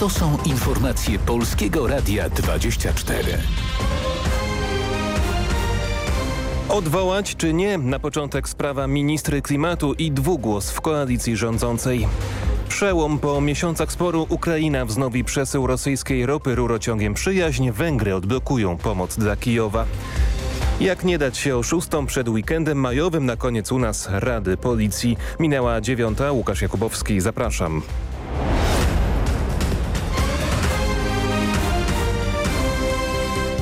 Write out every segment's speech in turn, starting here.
To są informacje Polskiego Radia 24. Odwołać czy nie? Na początek sprawa ministry klimatu i dwugłos w koalicji rządzącej. Przełom po miesiącach sporu Ukraina wznowi przesył rosyjskiej ropy rurociągiem przyjaźń. Węgry odblokują pomoc dla Kijowa. Jak nie dać się oszustom przed weekendem majowym na koniec u nas Rady Policji. Minęła dziewiąta. Łukasz Jakubowski, zapraszam.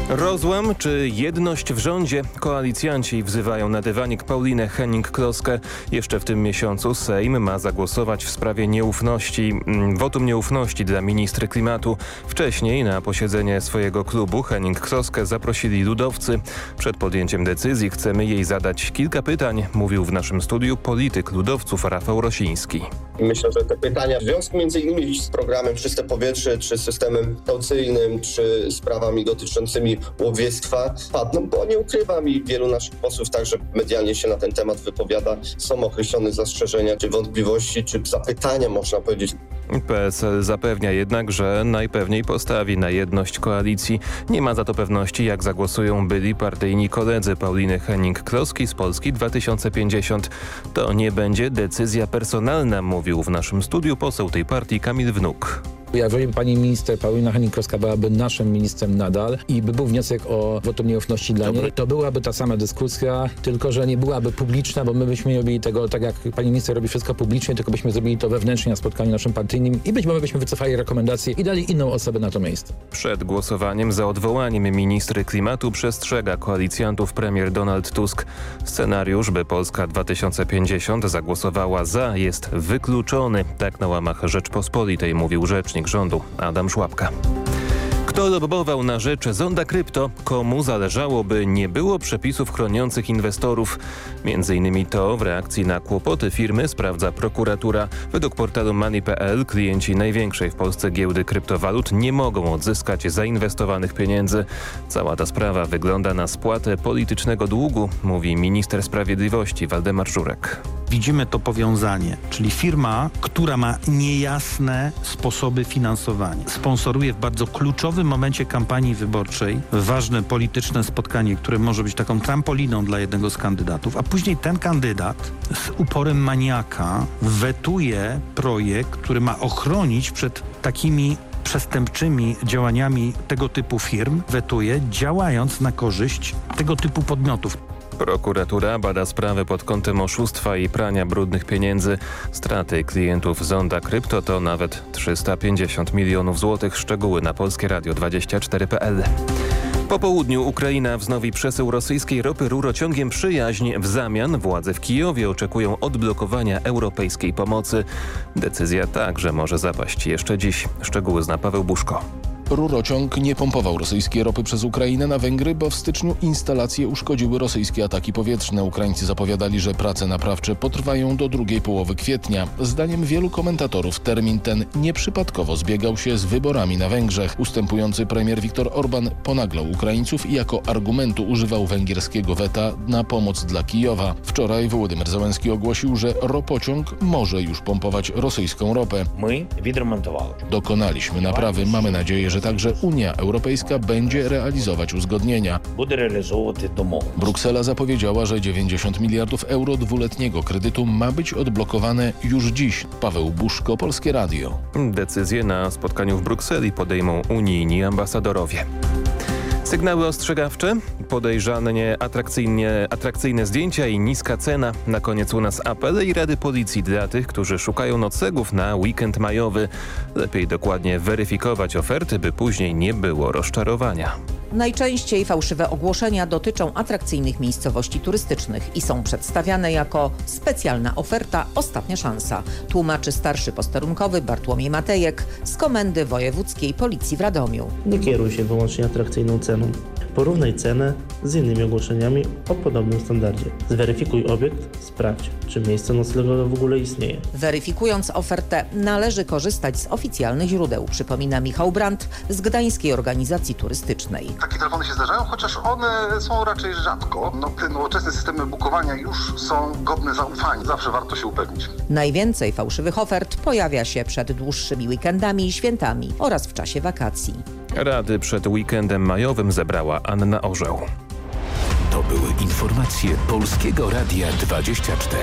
Rozłam czy jedność w rządzie? Koalicjanci wzywają na dywanik Paulinę Henning-Kloskę. Jeszcze w tym miesiącu Sejm ma zagłosować w sprawie nieufności, mm, wotum nieufności dla ministry klimatu. Wcześniej na posiedzenie swojego klubu Henning-Kloskę zaprosili ludowcy. Przed podjęciem decyzji chcemy jej zadać kilka pytań, mówił w naszym studiu polityk ludowców Rafał Rosiński. Myślę, że te pytania w związku między innymi z programem Czyste Powietrze, czy systemem kaucyjnym, czy sprawami dotyczącymi łowiectwa padną, bo nie ukrywam i wielu naszych posłów także medialnie się na ten temat wypowiada. Są określone zastrzeżenia, czy wątpliwości, czy zapytania, można powiedzieć. PSL zapewnia jednak, że najpewniej postawi na jedność koalicji. Nie ma za to pewności, jak zagłosują byli partyjni koledzy Pauliny Henning-Kloski z Polski 2050. To nie będzie decyzja personalna, mówił w naszym studiu poseł tej partii Kamil Wnuk. Jeżeli pani minister Paulina Henning-Kloska byłaby naszym ministrem nadal i by był wniosek o wotum nieufności dla niej, to byłaby ta sama dyskusja, tylko że nie byłaby publiczna, bo my byśmy nie robili tego tak jak pani minister robi wszystko publicznie, tylko byśmy zrobili to wewnętrznie na spotkaniu naszym i być może byśmy wycofali rekomendacje i dali inną osobę na to miejsce. Przed głosowaniem za odwołaniem ministry klimatu przestrzega koalicjantów premier Donald Tusk. Scenariusz, by Polska 2050 zagłosowała za jest wykluczony. Tak na łamach Rzeczpospolitej mówił rzecznik rządu Adam Szłapka. Kto lobbował na rzecz Zonda Krypto? Komu zależało, by nie było przepisów chroniących inwestorów? Między innymi to w reakcji na kłopoty firmy sprawdza prokuratura. Według portalu Money.pl klienci największej w Polsce giełdy kryptowalut nie mogą odzyskać zainwestowanych pieniędzy. Cała ta sprawa wygląda na spłatę politycznego długu, mówi minister sprawiedliwości Waldemar Żurek. Widzimy to powiązanie, czyli firma, która ma niejasne sposoby finansowania, sponsoruje w bardzo kluczowym momencie kampanii wyborczej ważne polityczne spotkanie, które może być taką trampoliną dla jednego z kandydatów, a później ten kandydat z uporem maniaka wetuje projekt, który ma ochronić przed takimi przestępczymi działaniami tego typu firm, wetuje, działając na korzyść tego typu podmiotów. Prokuratura bada sprawę pod kątem oszustwa i prania brudnych pieniędzy. Straty klientów Zonda Krypto to nawet 350 milionów złotych. Szczegóły na Polskie Radio 24.pl. Po południu Ukraina wznowi przesył rosyjskiej ropy rurociągiem przyjaźń. W zamian władze w Kijowie oczekują odblokowania europejskiej pomocy. Decyzja także może zapaść jeszcze dziś. Szczegóły zna Paweł Buszko. Rurociąg nie pompował rosyjskiej ropy przez Ukrainę na Węgry, bo w styczniu instalacje uszkodziły rosyjskie ataki powietrzne. Ukraińcy zapowiadali, że prace naprawcze potrwają do drugiej połowy kwietnia. Zdaniem wielu komentatorów termin ten nieprzypadkowo zbiegał się z wyborami na Węgrzech. Ustępujący premier Viktor Orban ponaglał Ukraińców i jako argumentu używał węgierskiego weta na pomoc dla Kijowa. Wczoraj Wołodymyr Zełenski ogłosił, że ropociąg może już pompować rosyjską ropę. My Dokonaliśmy naprawy. Mamy nadzieję, że że także Unia Europejska będzie realizować uzgodnienia. Bruksela zapowiedziała, że 90 miliardów euro dwuletniego kredytu ma być odblokowane już dziś. Paweł Buszko, Polskie Radio. Decyzje na spotkaniu w Brukseli podejmą unijni ambasadorowie. Sygnały ostrzegawcze, podejrzanie atrakcyjnie, atrakcyjne zdjęcia i niska cena. Na koniec u nas apele i rady policji dla tych, którzy szukają noclegów na weekend majowy. Lepiej dokładnie weryfikować oferty, by później nie było rozczarowania. Najczęściej fałszywe ogłoszenia dotyczą atrakcyjnych miejscowości turystycznych i są przedstawiane jako specjalna oferta Ostatnia szansa, tłumaczy starszy posterunkowy Bartłomiej Matejek z Komendy Wojewódzkiej Policji w Radomiu. Nie kieruj się wyłącznie atrakcyjną ceną. Porównaj cenę z innymi ogłoszeniami o podobnym standardzie. Zweryfikuj obiekt, sprawdź, czy miejsce noclegowe w ogóle istnieje. Weryfikując ofertę, należy korzystać z oficjalnych źródeł, przypomina Michał Brandt z Gdańskiej Organizacji Turystycznej. Takie telefony się zdarzają, chociaż one są raczej rzadko. No, te nowoczesne systemy bukowania już są godne zaufania. Zawsze warto się upewnić. Najwięcej fałszywych ofert pojawia się przed dłuższymi weekendami i świętami oraz w czasie wakacji. Rady przed weekendem majowym zebrała Anna Orzeł. To były informacje Polskiego Radia 24.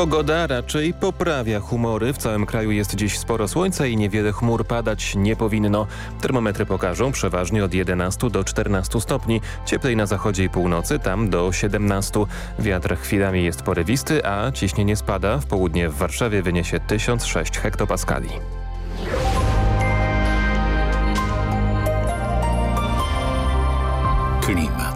Pogoda raczej poprawia humory. W całym kraju jest dziś sporo słońca i niewiele chmur padać nie powinno. Termometry pokażą przeważnie od 11 do 14 stopni. Cieplej na zachodzie i północy, tam do 17. Wiatr chwilami jest porywisty, a ciśnienie spada. W południe w Warszawie wyniesie 1006 hektopaskali. Klimat.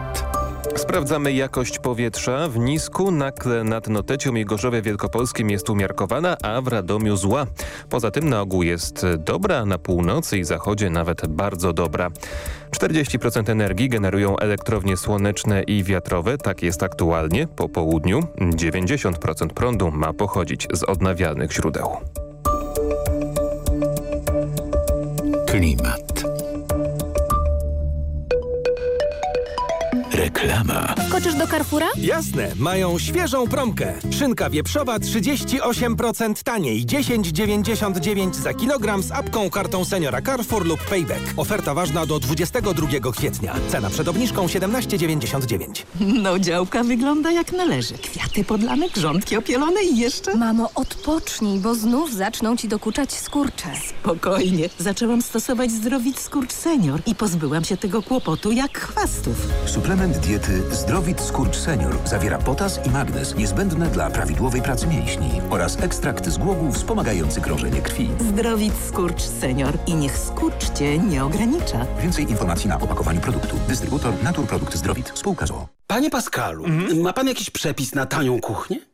Sprawdzamy jakość powietrza. W Nisku, Nakle nad Notecią i Gorzowie Wielkopolskim jest umiarkowana, a w Radomiu zła. Poza tym na ogół jest dobra, na północy i zachodzie nawet bardzo dobra. 40% energii generują elektrownie słoneczne i wiatrowe, tak jest aktualnie. Po południu 90% prądu ma pochodzić z odnawialnych źródeł. Klimat. Reklama. Skoczysz do Carrefoura? Jasne, mają świeżą promkę. Szynka wieprzowa 38% taniej, 10,99 za kilogram z apką, kartą seniora Carrefour lub Payback. Oferta ważna do 22 kwietnia. Cena przed obniżką 17,99. No działka wygląda jak należy. Kwiaty podlane, grządki opielone i jeszcze... Mamo, odpocznij, bo znów zaczną ci dokuczać skurcze. Spokojnie. Zaczęłam stosować Zdrowit Skurcz Senior i pozbyłam się tego kłopotu jak chwastów. Suplement diety Zdrowit Skurcz Senior zawiera potas i magnez niezbędne dla prawidłowej pracy mięśni oraz ekstrakt z głogów wspomagający krążenie krwi. Zdrowit Skurcz Senior i niech skurcz cię nie ogranicza. Więcej informacji na opakowaniu produktu. Dystrybutor Naturprodukt Zdrowit. Spółka ZOO. Panie Pascalu, ma pan jakiś przepis na tanią kuchnię?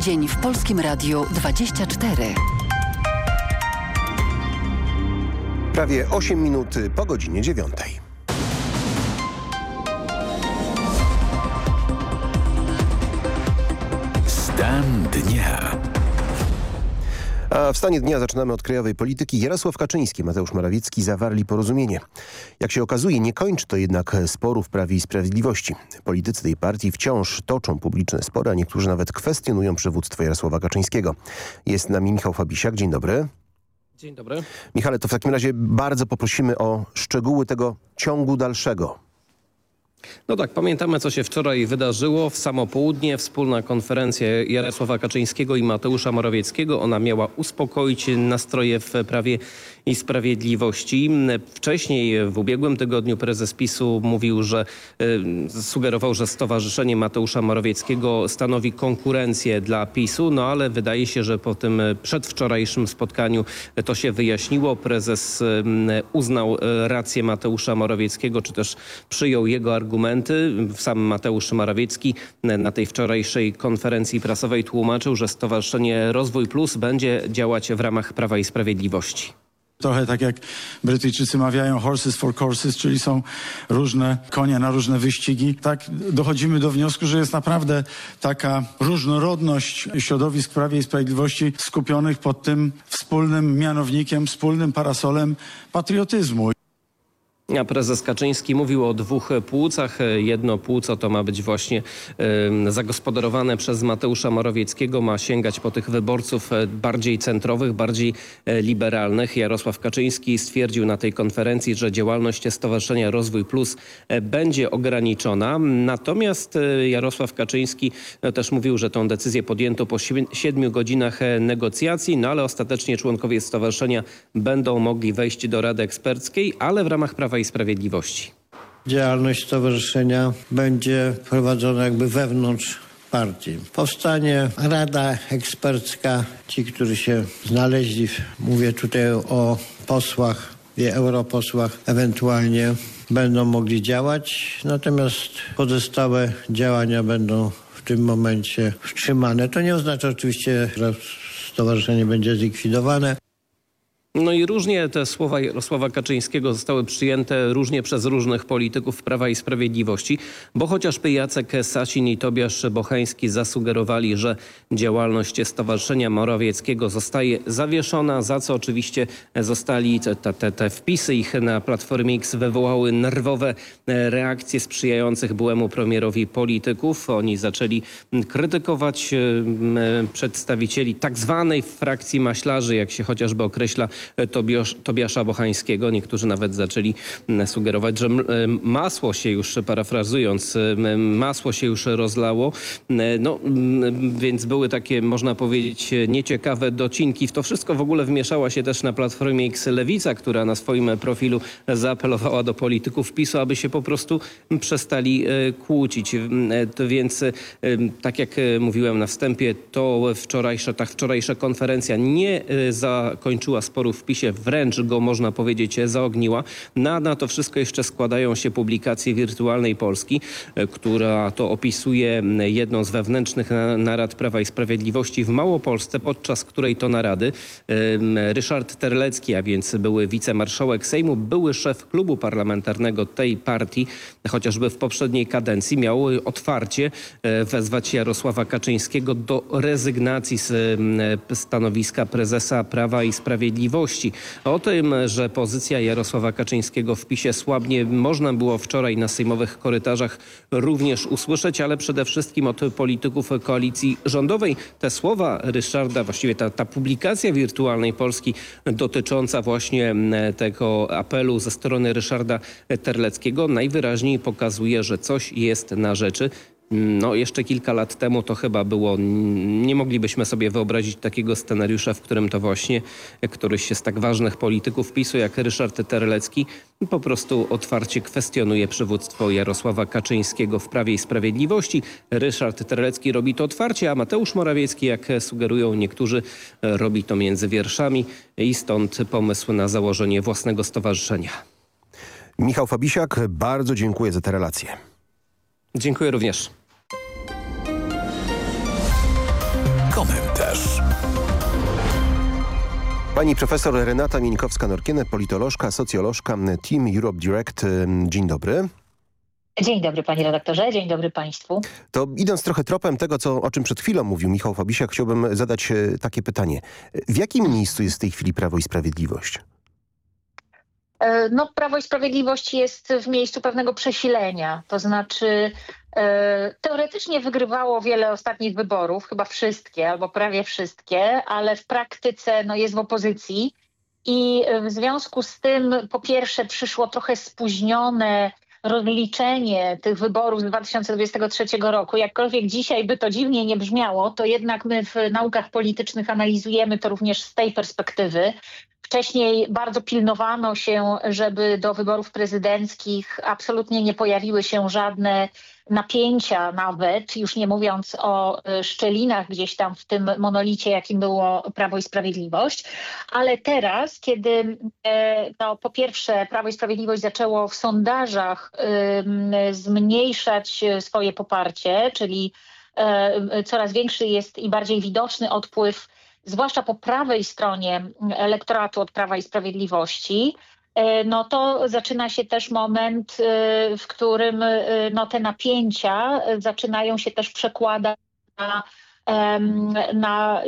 Dzień w Polskim Radiu 24. Prawie 8 minut po godzinie 9. Stan dnia. A w stanie dnia zaczynamy od krajowej polityki. Jarosław Kaczyński, Mateusz Morawiecki zawarli porozumienie. Jak się okazuje, nie kończy to jednak sporu w Prawie i Sprawiedliwości. Politycy tej partii wciąż toczą publiczne spory, a niektórzy nawet kwestionują przywództwo Jarosława Kaczyńskiego. Jest z nami Michał Fabisiak. Dzień dobry. Dzień dobry. Michale, to w takim razie bardzo poprosimy o szczegóły tego ciągu dalszego. No tak, pamiętamy co się wczoraj wydarzyło. W samo południe wspólna konferencja Jarosława Kaczyńskiego i Mateusza Morawieckiego. Ona miała uspokoić nastroje w Prawie i Sprawiedliwości. Wcześniej w ubiegłym tygodniu prezes PiSu mówił, że y, sugerował, że Stowarzyszenie Mateusza Morawieckiego stanowi konkurencję dla PiSu, no ale wydaje się, że po tym przedwczorajszym spotkaniu to się wyjaśniło. Prezes y, uznał y, rację Mateusza Morawieckiego, czy też przyjął jego argumenty. Sam Mateusz Morawiecki na tej wczorajszej konferencji prasowej tłumaczył, że Stowarzyszenie Rozwój Plus będzie działać w ramach Prawa i Sprawiedliwości. Trochę tak jak Brytyjczycy mawiają horses for courses, czyli są różne konie na różne wyścigi. Tak dochodzimy do wniosku, że jest naprawdę taka różnorodność środowisk Prawie i Sprawiedliwości skupionych pod tym wspólnym mianownikiem, wspólnym parasolem patriotyzmu. Prezes Kaczyński mówił o dwóch płucach. Jedno płuco to ma być właśnie zagospodarowane przez Mateusza Morawieckiego, ma sięgać po tych wyborców e, bardziej centrowych, bardziej e, liberalnych. Jarosław Kaczyński stwierdził na tej konferencji, że działalność Stowarzyszenia Rozwój Plus e, będzie ograniczona. Natomiast Jarosław Kaczyński e, też mówił, że tą decyzję podjęto po siedmi- siedmiu godzinach negocjacji, no ale ostatecznie członkowie stowarzyszenia będą mogli wejść do Rady Eksperckiej, ale w ramach Prawa i Sprawiedliwości. Działalność stowarzyszenia będzie prowadzona jakby wewnątrz partii. Powstanie Rada Ekspercka. Ci, którzy się znaleźli, mówię tutaj o posłach i europosłach, ewentualnie będą mogli działać, natomiast pozostałe działania będą w tym momencie wstrzymane. To nie oznacza oczywiście, że stowarzyszenie będzie zlikwidowane. No i różnie te słowa Jarosława Kaczyńskiego zostały przyjęte różnie przez różnych polityków Prawa i Sprawiedliwości, bo chociażby Jacek Sasin i Tobiasz Bocheński zasugerowali, że działalność Stowarzyszenia Morawieckiego zostaje zawieszona, za co oczywiście zostali te, te, te wpisy ich na Platformie X wywołały nerwowe reakcje sprzyjających byłemu premierowi polityków. Oni zaczęli krytykować przedstawicieli tak zwanej frakcji maślarzy, jak się chociażby określa Tobiasza Bochańskiego. Niektórzy nawet zaczęli m, sugerować, że e, masło się już, parafrazując, e, masło się już rozlało. E, No, więc były takie, można powiedzieć, nieciekawe docinki. W to wszystko w ogóle wmieszała się też na Platformie X Lewica, która na swoim profilu zaapelowała do polityków PiSu, aby się po prostu przestali kłócić. Więc, tak jak mówiłem na wstępie, to ta wczorajsza konferencja nie zakończyła sporu w PiSie, wręcz go można powiedzieć zaogniła. Na, na to wszystko jeszcze składają się publikacje Wirtualnej Polski, e, która to opisuje jedną z wewnętrznych na- narad Prawa i Sprawiedliwości w Małopolsce, podczas której to narady Ryszard Terlecki, a więc były wicemarszałek Sejmu, były szef klubu parlamentarnego tej partii, chociażby w poprzedniej kadencji, miał otwarcie e, wezwać Jarosława Kaczyńskiego do rezygnacji z stanowiska prezesa Prawa i Sprawiedliwości. O tym, że pozycja Jarosława Kaczyńskiego w PiSie słabnie, można było wczoraj na sejmowych korytarzach również usłyszeć, ale przede wszystkim od polityków koalicji rządowej. Te słowa Ryszarda, właściwie ta, ta publikacja wirtualnej Polski dotycząca właśnie tego apelu ze strony Ryszarda Terleckiego najwyraźniej pokazuje, że coś jest na rzeczy. No, jeszcze kilka lat temu to chyba było, nie moglibyśmy sobie wyobrazić takiego scenariusza, w którym to właśnie któryś z tak ważnych polityków PiSu jak Ryszard Terlecki po prostu otwarcie kwestionuje przywództwo Jarosława Kaczyńskiego w Prawie i Sprawiedliwości. Ryszard Terlecki robi to otwarcie, a Mateusz Morawiecki, jak sugerują niektórzy, robi to między wierszami i stąd pomysł na założenie własnego stowarzyszenia. Michał Fabisiak, bardzo dziękuję za tę relację. Dziękuję również. Komentarz. Pani profesor Renata Mieńkowska-Norkiene, politolożka, socjolożka Team Europe Direct. Dzień dobry. Dzień dobry panie redaktorze, dzień dobry państwu. To idąc trochę tropem tego, co, o czym przed chwilą mówił Michał Fabisiak, chciałbym zadać e, takie pytanie. W jakim miejscu jest w tej chwili Prawo i Sprawiedliwość? E, No, Prawo i Sprawiedliwość jest w miejscu pewnego przesilenia, to znaczy e, teoretycznie wygrywało wiele ostatnich wyborów, chyba wszystkie albo prawie wszystkie, ale w praktyce no, jest w opozycji. I w związku z tym po pierwsze przyszło trochę spóźnione rozliczenie tych wyborów z 2023 roku. Jakkolwiek dzisiaj by to dziwnie nie brzmiało, to jednak my w naukach politycznych analizujemy to również z tej perspektywy. Wcześniej bardzo pilnowano się, żeby do wyborów prezydenckich absolutnie nie pojawiły się żadne napięcia nawet, już nie mówiąc o y, szczelinach gdzieś tam w tym monolicie, jakim było Prawo i Sprawiedliwość. Ale teraz, kiedy e, no, po pierwsze Prawo i Sprawiedliwość zaczęło w sondażach zmniejszać e, swoje poparcie, czyli e, coraz większy jest i bardziej widoczny odpływ zwłaszcza po prawej stronie elektoratu od Prawa i Sprawiedliwości, e, no to zaczyna się też moment, e, w którym e, no, te napięcia e, zaczynają się też przekładać na, na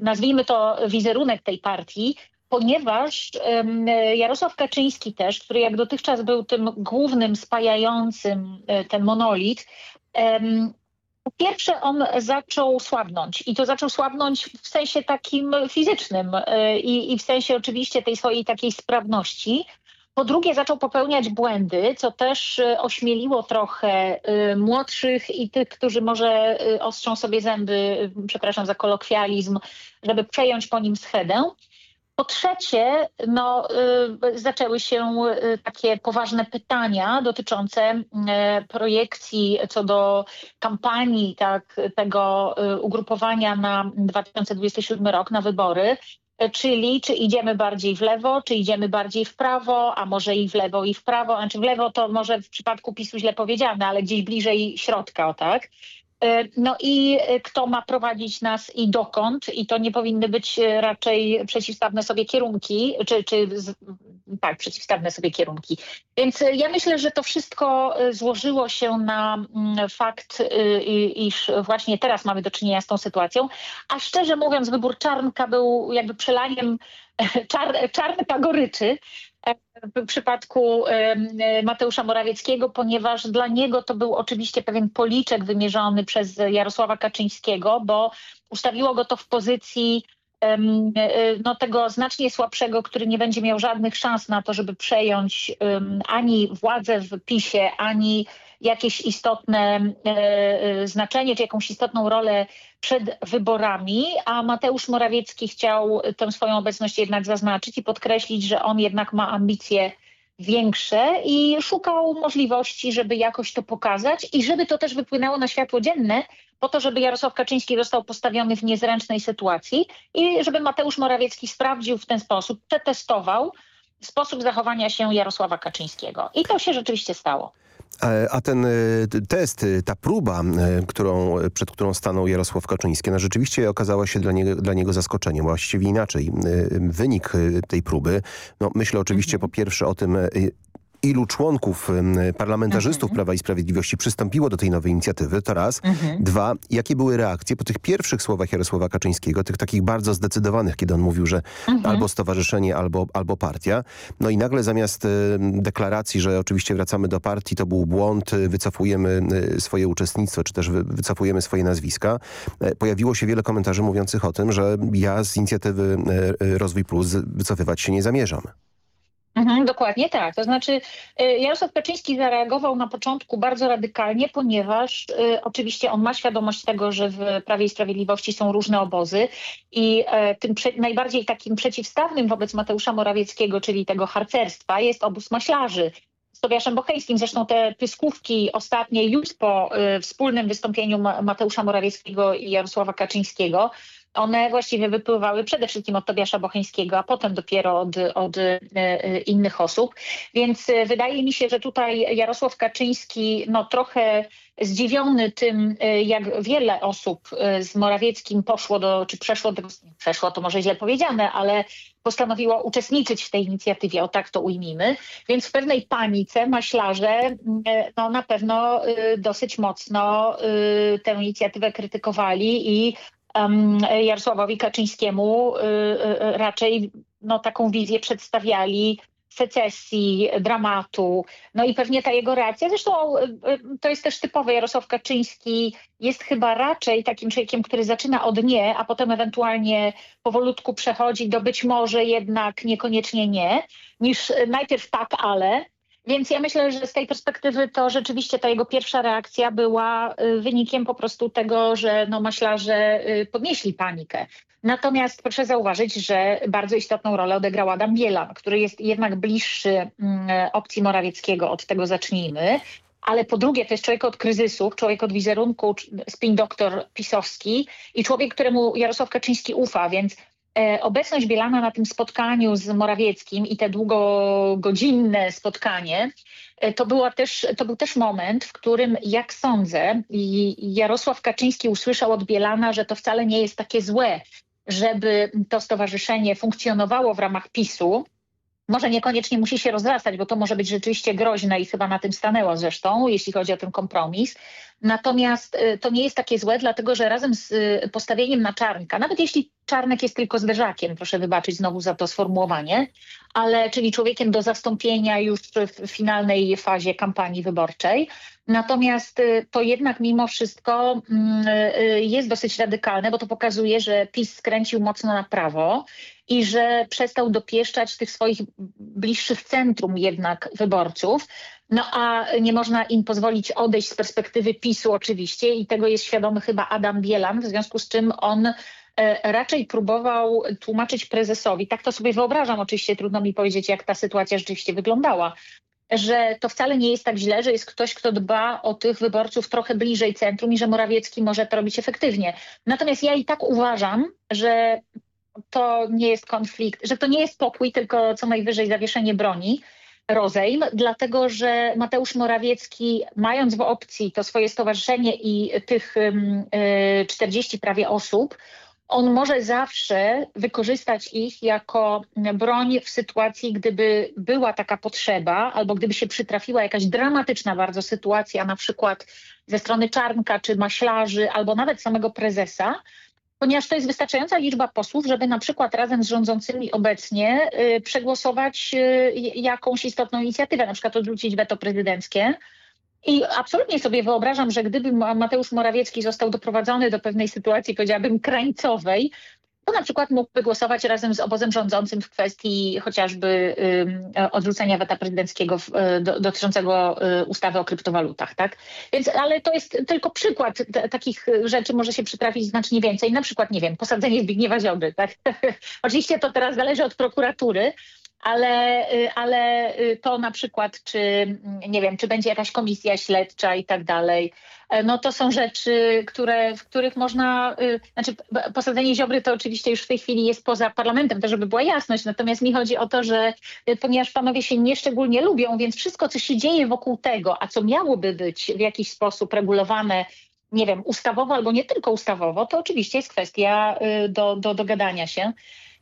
nazwijmy to wizerunek tej partii, ponieważ Jarosław Kaczyński też, który jak dotychczas był tym głównym spajającym ten monolit, po pierwsze on zaczął słabnąć i to zaczął słabnąć w sensie takim fizycznym i, i w sensie oczywiście tej swojej takiej sprawności, po drugie zaczął popełniać błędy, co też ośmieliło trochę młodszych i tych, którzy może ostrzą sobie zęby, przepraszam za kolokwializm, żeby przejąć po nim schedę. Po trzecie, no, y, zaczęły się y, takie poważne pytania dotyczące y, projekcji co do kampanii tak, tego ugrupowania na 2027 rok, na wybory. Czyli czy idziemy bardziej w lewo, czy idziemy bardziej w prawo, a może i w lewo i w prawo. Znaczy w lewo to może w przypadku PiSu źle powiedziane, ale gdzieś bliżej środka, tak. E, no i e, kto ma prowadzić nas i dokąd? I to nie powinny być e, raczej przeciwstawne sobie kierunki, czy, czy tak, przeciwstawne sobie kierunki. Więc ja myślę, że to wszystko złożyło się na mm, fakt, iż właśnie teraz mamy do czynienia z tą sytuacją. A szczerze mówiąc, wybór Czarnka był jakby przelaniem czar, czarnka goryczy, w przypadku Mateusza Morawieckiego, ponieważ dla niego to był oczywiście pewien policzek wymierzony przez Jarosława Kaczyńskiego, bo ustawiło go to w pozycji e, no, tego znacznie słabszego, który nie będzie miał żadnych szans na to, żeby przejąć ani władzę w PiSie, ani jakieś istotne e, e, znaczenie, czy jakąś istotną rolę przed wyborami, a Mateusz Morawiecki chciał tę swoją obecność jednak zaznaczyć i podkreślić, że on jednak ma ambicje większe i szukał możliwości, żeby jakoś to pokazać i żeby to też wypłynęło na światło dzienne, po to, żeby Jarosław Kaczyński został postawiony w niezręcznej sytuacji i żeby Mateusz Morawiecki sprawdził w ten sposób, przetestował sposób zachowania się Jarosława Kaczyńskiego. I to się rzeczywiście stało. A ten e, test, e, ta próba, e, którą, przed którą stanął Jarosław Kaczyński, no rzeczywiście okazała się dla niego, dla niego zaskoczeniem. Właściwie inaczej. Wynik tej próby, no myślę oczywiście po pierwsze o tym, ilu członków parlamentarzystów mhm. Prawa i Sprawiedliwości przystąpiło do tej nowej inicjatywy, to raz. Mhm. Dwa, jakie były reakcje po tych pierwszych słowach Jarosława Kaczyńskiego, tych takich bardzo zdecydowanych, kiedy on mówił, że mhm. albo stowarzyszenie, albo, albo partia. No i nagle zamiast deklaracji, że oczywiście wracamy do partii, to był błąd, wycofujemy swoje uczestnictwo, czy też wycofujemy swoje nazwiska, e, pojawiło się wiele komentarzy mówiących o tym, że ja z inicjatywy e, e, Rozwój Plus wycofywać się nie zamierzam. Mhm, dokładnie tak. To znaczy y, Jarosław Kaczyński zareagował na początku bardzo radykalnie, ponieważ y, oczywiście on ma świadomość tego, że w Prawie i Sprawiedliwości są różne obozy i y, tym najbardziej takim przeciwstawnym wobec Mateusza Morawieckiego, czyli tego harcerstwa jest obóz maślarzy. Z Tobiaszem Bocheńskim. Zresztą te pyskówki ostatnie już po y, wspólnym wystąpieniu Mateusza Morawieckiego i Jarosława Kaczyńskiego one właściwie wypływały przede wszystkim od Tobiasza Bocheńskiego, a potem dopiero od, od e, e, innych osób. Więc e, wydaje mi się, że tutaj Jarosław Kaczyński no, trochę zdziwiony tym, jak wiele osób z Morawieckim poszło do, czy przeszło do, przeszło to może źle powiedziane, ale postanowiło uczestniczyć w tej inicjatywie, o tak to ujmijmy. Więc w pewnej panice maślarze no, na pewno dosyć mocno tę inicjatywę krytykowali i Jarosławowi Kaczyńskiemu y, y, y, raczej no, taką wizję przedstawiali secesji, dramatu. No i pewnie ta jego reakcja, zresztą to jest też typowe, Jarosław Kaczyński jest chyba raczej takim człowiekiem, który zaczyna od nie, a potem ewentualnie powolutku przechodzi do być może jednak niekoniecznie nie, niż najpierw tak, ale. Więc ja myślę, że z tej perspektywy to rzeczywiście ta jego pierwsza reakcja była y, wynikiem po prostu tego, że no maślarze y, podnieśli panikę. Natomiast proszę zauważyć, że bardzo istotną rolę odegrał Adam Bielan, który jest jednak bliższy mm, opcji Morawieckiego, od tego zacznijmy. Ale po drugie to jest człowiek od kryzysów, człowiek od wizerunku, spin doktor pisowski i człowiek, któremu Jarosław Kaczyński ufa, więc obecność Bielana na tym spotkaniu z Morawieckim i te długogodzinne spotkanie, e, to, była też, to był też moment, w którym, jak sądzę, Jarosław Kaczyński usłyszał od Bielana, że to wcale nie jest takie złe, żeby to stowarzyszenie funkcjonowało w ramach PiSu, może niekoniecznie musi się rozrastać, bo to może być rzeczywiście groźne i chyba na tym stanęło zresztą, jeśli chodzi o ten kompromis. Natomiast to nie jest takie złe, dlatego że razem z postawieniem na czarnka, nawet jeśli czarnek jest tylko zderzakiem, proszę wybaczyć znowu za to sformułowanie, ale czyli człowiekiem do zastąpienia już w finalnej fazie kampanii wyborczej. Natomiast to jednak mimo wszystko mm, jest dosyć radykalne, bo to pokazuje, że PiS skręcił mocno na prawo i że przestał dopieszczać tych swoich bliższych centrum jednak wyborców. No a nie można im pozwolić odejść z perspektywy PiSu oczywiście i tego jest świadomy chyba Adam Bielan, w związku z czym on e, raczej próbował tłumaczyć prezesowi, tak to sobie wyobrażam, oczywiście trudno mi powiedzieć jak ta sytuacja rzeczywiście wyglądała, że to wcale nie jest tak źle, że jest ktoś, kto dba o tych wyborców trochę bliżej centrum i że Morawiecki może to robić efektywnie. Natomiast ja i tak uważam, że to nie jest konflikt, że to nie jest pokój, tylko co najwyżej zawieszenie broni, rozejm, dlatego że Mateusz Morawiecki, mając w opcji to swoje stowarzyszenie i tych 40 prawie osób, on może zawsze wykorzystać ich jako broń w sytuacji, gdyby była taka potrzeba, albo gdyby się przytrafiła jakaś dramatyczna bardzo sytuacja, na przykład ze strony Czarnka czy maślarzy, albo nawet samego prezesa, ponieważ to jest wystarczająca liczba posłów, żeby na przykład razem z rządzącymi obecnie y, przegłosować y, jakąś istotną inicjatywę, na przykład odrzucić weto prezydenckie. I absolutnie sobie wyobrażam, że gdyby Mateusz Morawiecki został doprowadzony do pewnej sytuacji, powiedziałabym, krańcowej, to na przykład mógłby głosować razem z obozem rządzącym w kwestii chociażby y, odrzucenia weta prezydenckiego w, y, do, dotyczącego y, ustawy o kryptowalutach, tak? Więc, ale to jest tylko przykład t, takich rzeczy może się przytrafić znacznie więcej. Na przykład, nie wiem, posadzenie Zbigniewa Ziobry, tak? Oczywiście to teraz zależy od prokuratury, ale, y, ale y, to na przykład, czy nie wiem, czy będzie jakaś komisja śledcza i tak dalej, e, no to są rzeczy, które, w których można, y, znaczy posadzenie Ziobry to oczywiście już w tej chwili jest poza parlamentem, to żeby była jasność, natomiast mi chodzi o to, że ponieważ panowie się nieszczególnie lubią, więc wszystko, co się dzieje wokół tego, a co miałoby być w jakiś sposób regulowane nie wiem, ustawowo albo nie tylko ustawowo, to oczywiście jest kwestia do, do dogadania się.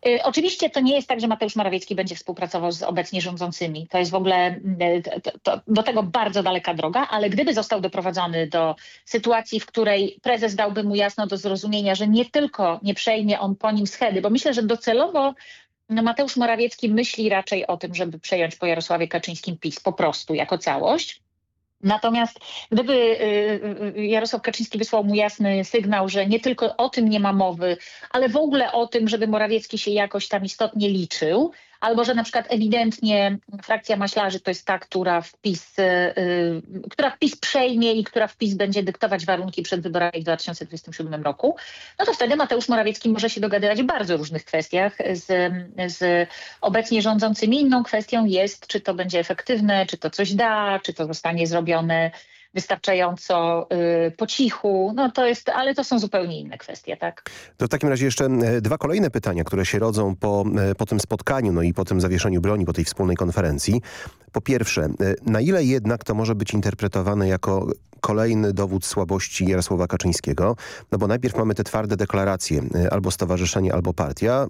Y, oczywiście to nie jest tak, że Mateusz Morawiecki będzie współpracował z obecnie rządzącymi. To jest w ogóle y, to, to, do tego bardzo daleka droga, ale gdyby został doprowadzony do sytuacji, w której prezes dałby mu jasno do zrozumienia, że nie tylko nie przejmie on po nim schedy, bo myślę, że docelowo no, Mateusz Morawiecki myśli raczej o tym, żeby przejąć po Jarosławie Kaczyńskim PiS po prostu jako całość. Natomiast gdyby y, y, y, Jarosław Kaczyński wysłał mu jasny sygnał, że nie tylko o tym nie ma mowy, ale w ogóle o tym, żeby Morawiecki się jakoś tam istotnie liczył, albo że na przykład ewidentnie frakcja maślarzy to jest ta, która wpis, yy, która wpis przejmie i która wpis będzie dyktować warunki przed wyborami w 2027 roku, no to wtedy Mateusz Morawiecki może się dogadywać w bardzo różnych kwestiach z, z obecnie rządzącymi. Inną kwestią jest, czy to będzie efektywne, czy to coś da, czy to zostanie zrobione wystarczająco y, po cichu, no to jest, ale to są zupełnie inne kwestie, tak? To w takim razie jeszcze e, dwa kolejne pytania, które się rodzą po, e, po tym spotkaniu, no i po tym zawieszeniu broni, po tej wspólnej konferencji. Po pierwsze, e, na ile jednak to może być interpretowane jako kolejny dowód słabości Jarosława Kaczyńskiego, no bo najpierw mamy te twarde deklaracje, albo stowarzyszenie, albo partia.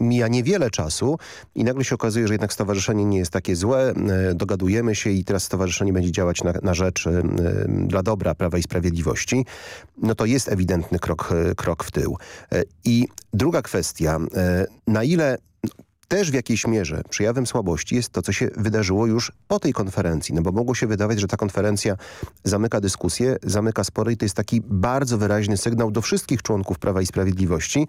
Mija niewiele czasu i nagle się okazuje, że jednak stowarzyszenie nie jest takie złe, dogadujemy się i teraz stowarzyszenie będzie działać na, na rzecz dla dobra Prawa i Sprawiedliwości, no to jest ewidentny krok, krok w tył. I druga kwestia, na ile też w jakiejś mierze przejawem słabości jest to, co się wydarzyło już po tej konferencji. No bo mogło się wydawać, że ta konferencja zamyka dyskusję, zamyka spory i to jest taki bardzo wyraźny sygnał do wszystkich członków Prawa i Sprawiedliwości.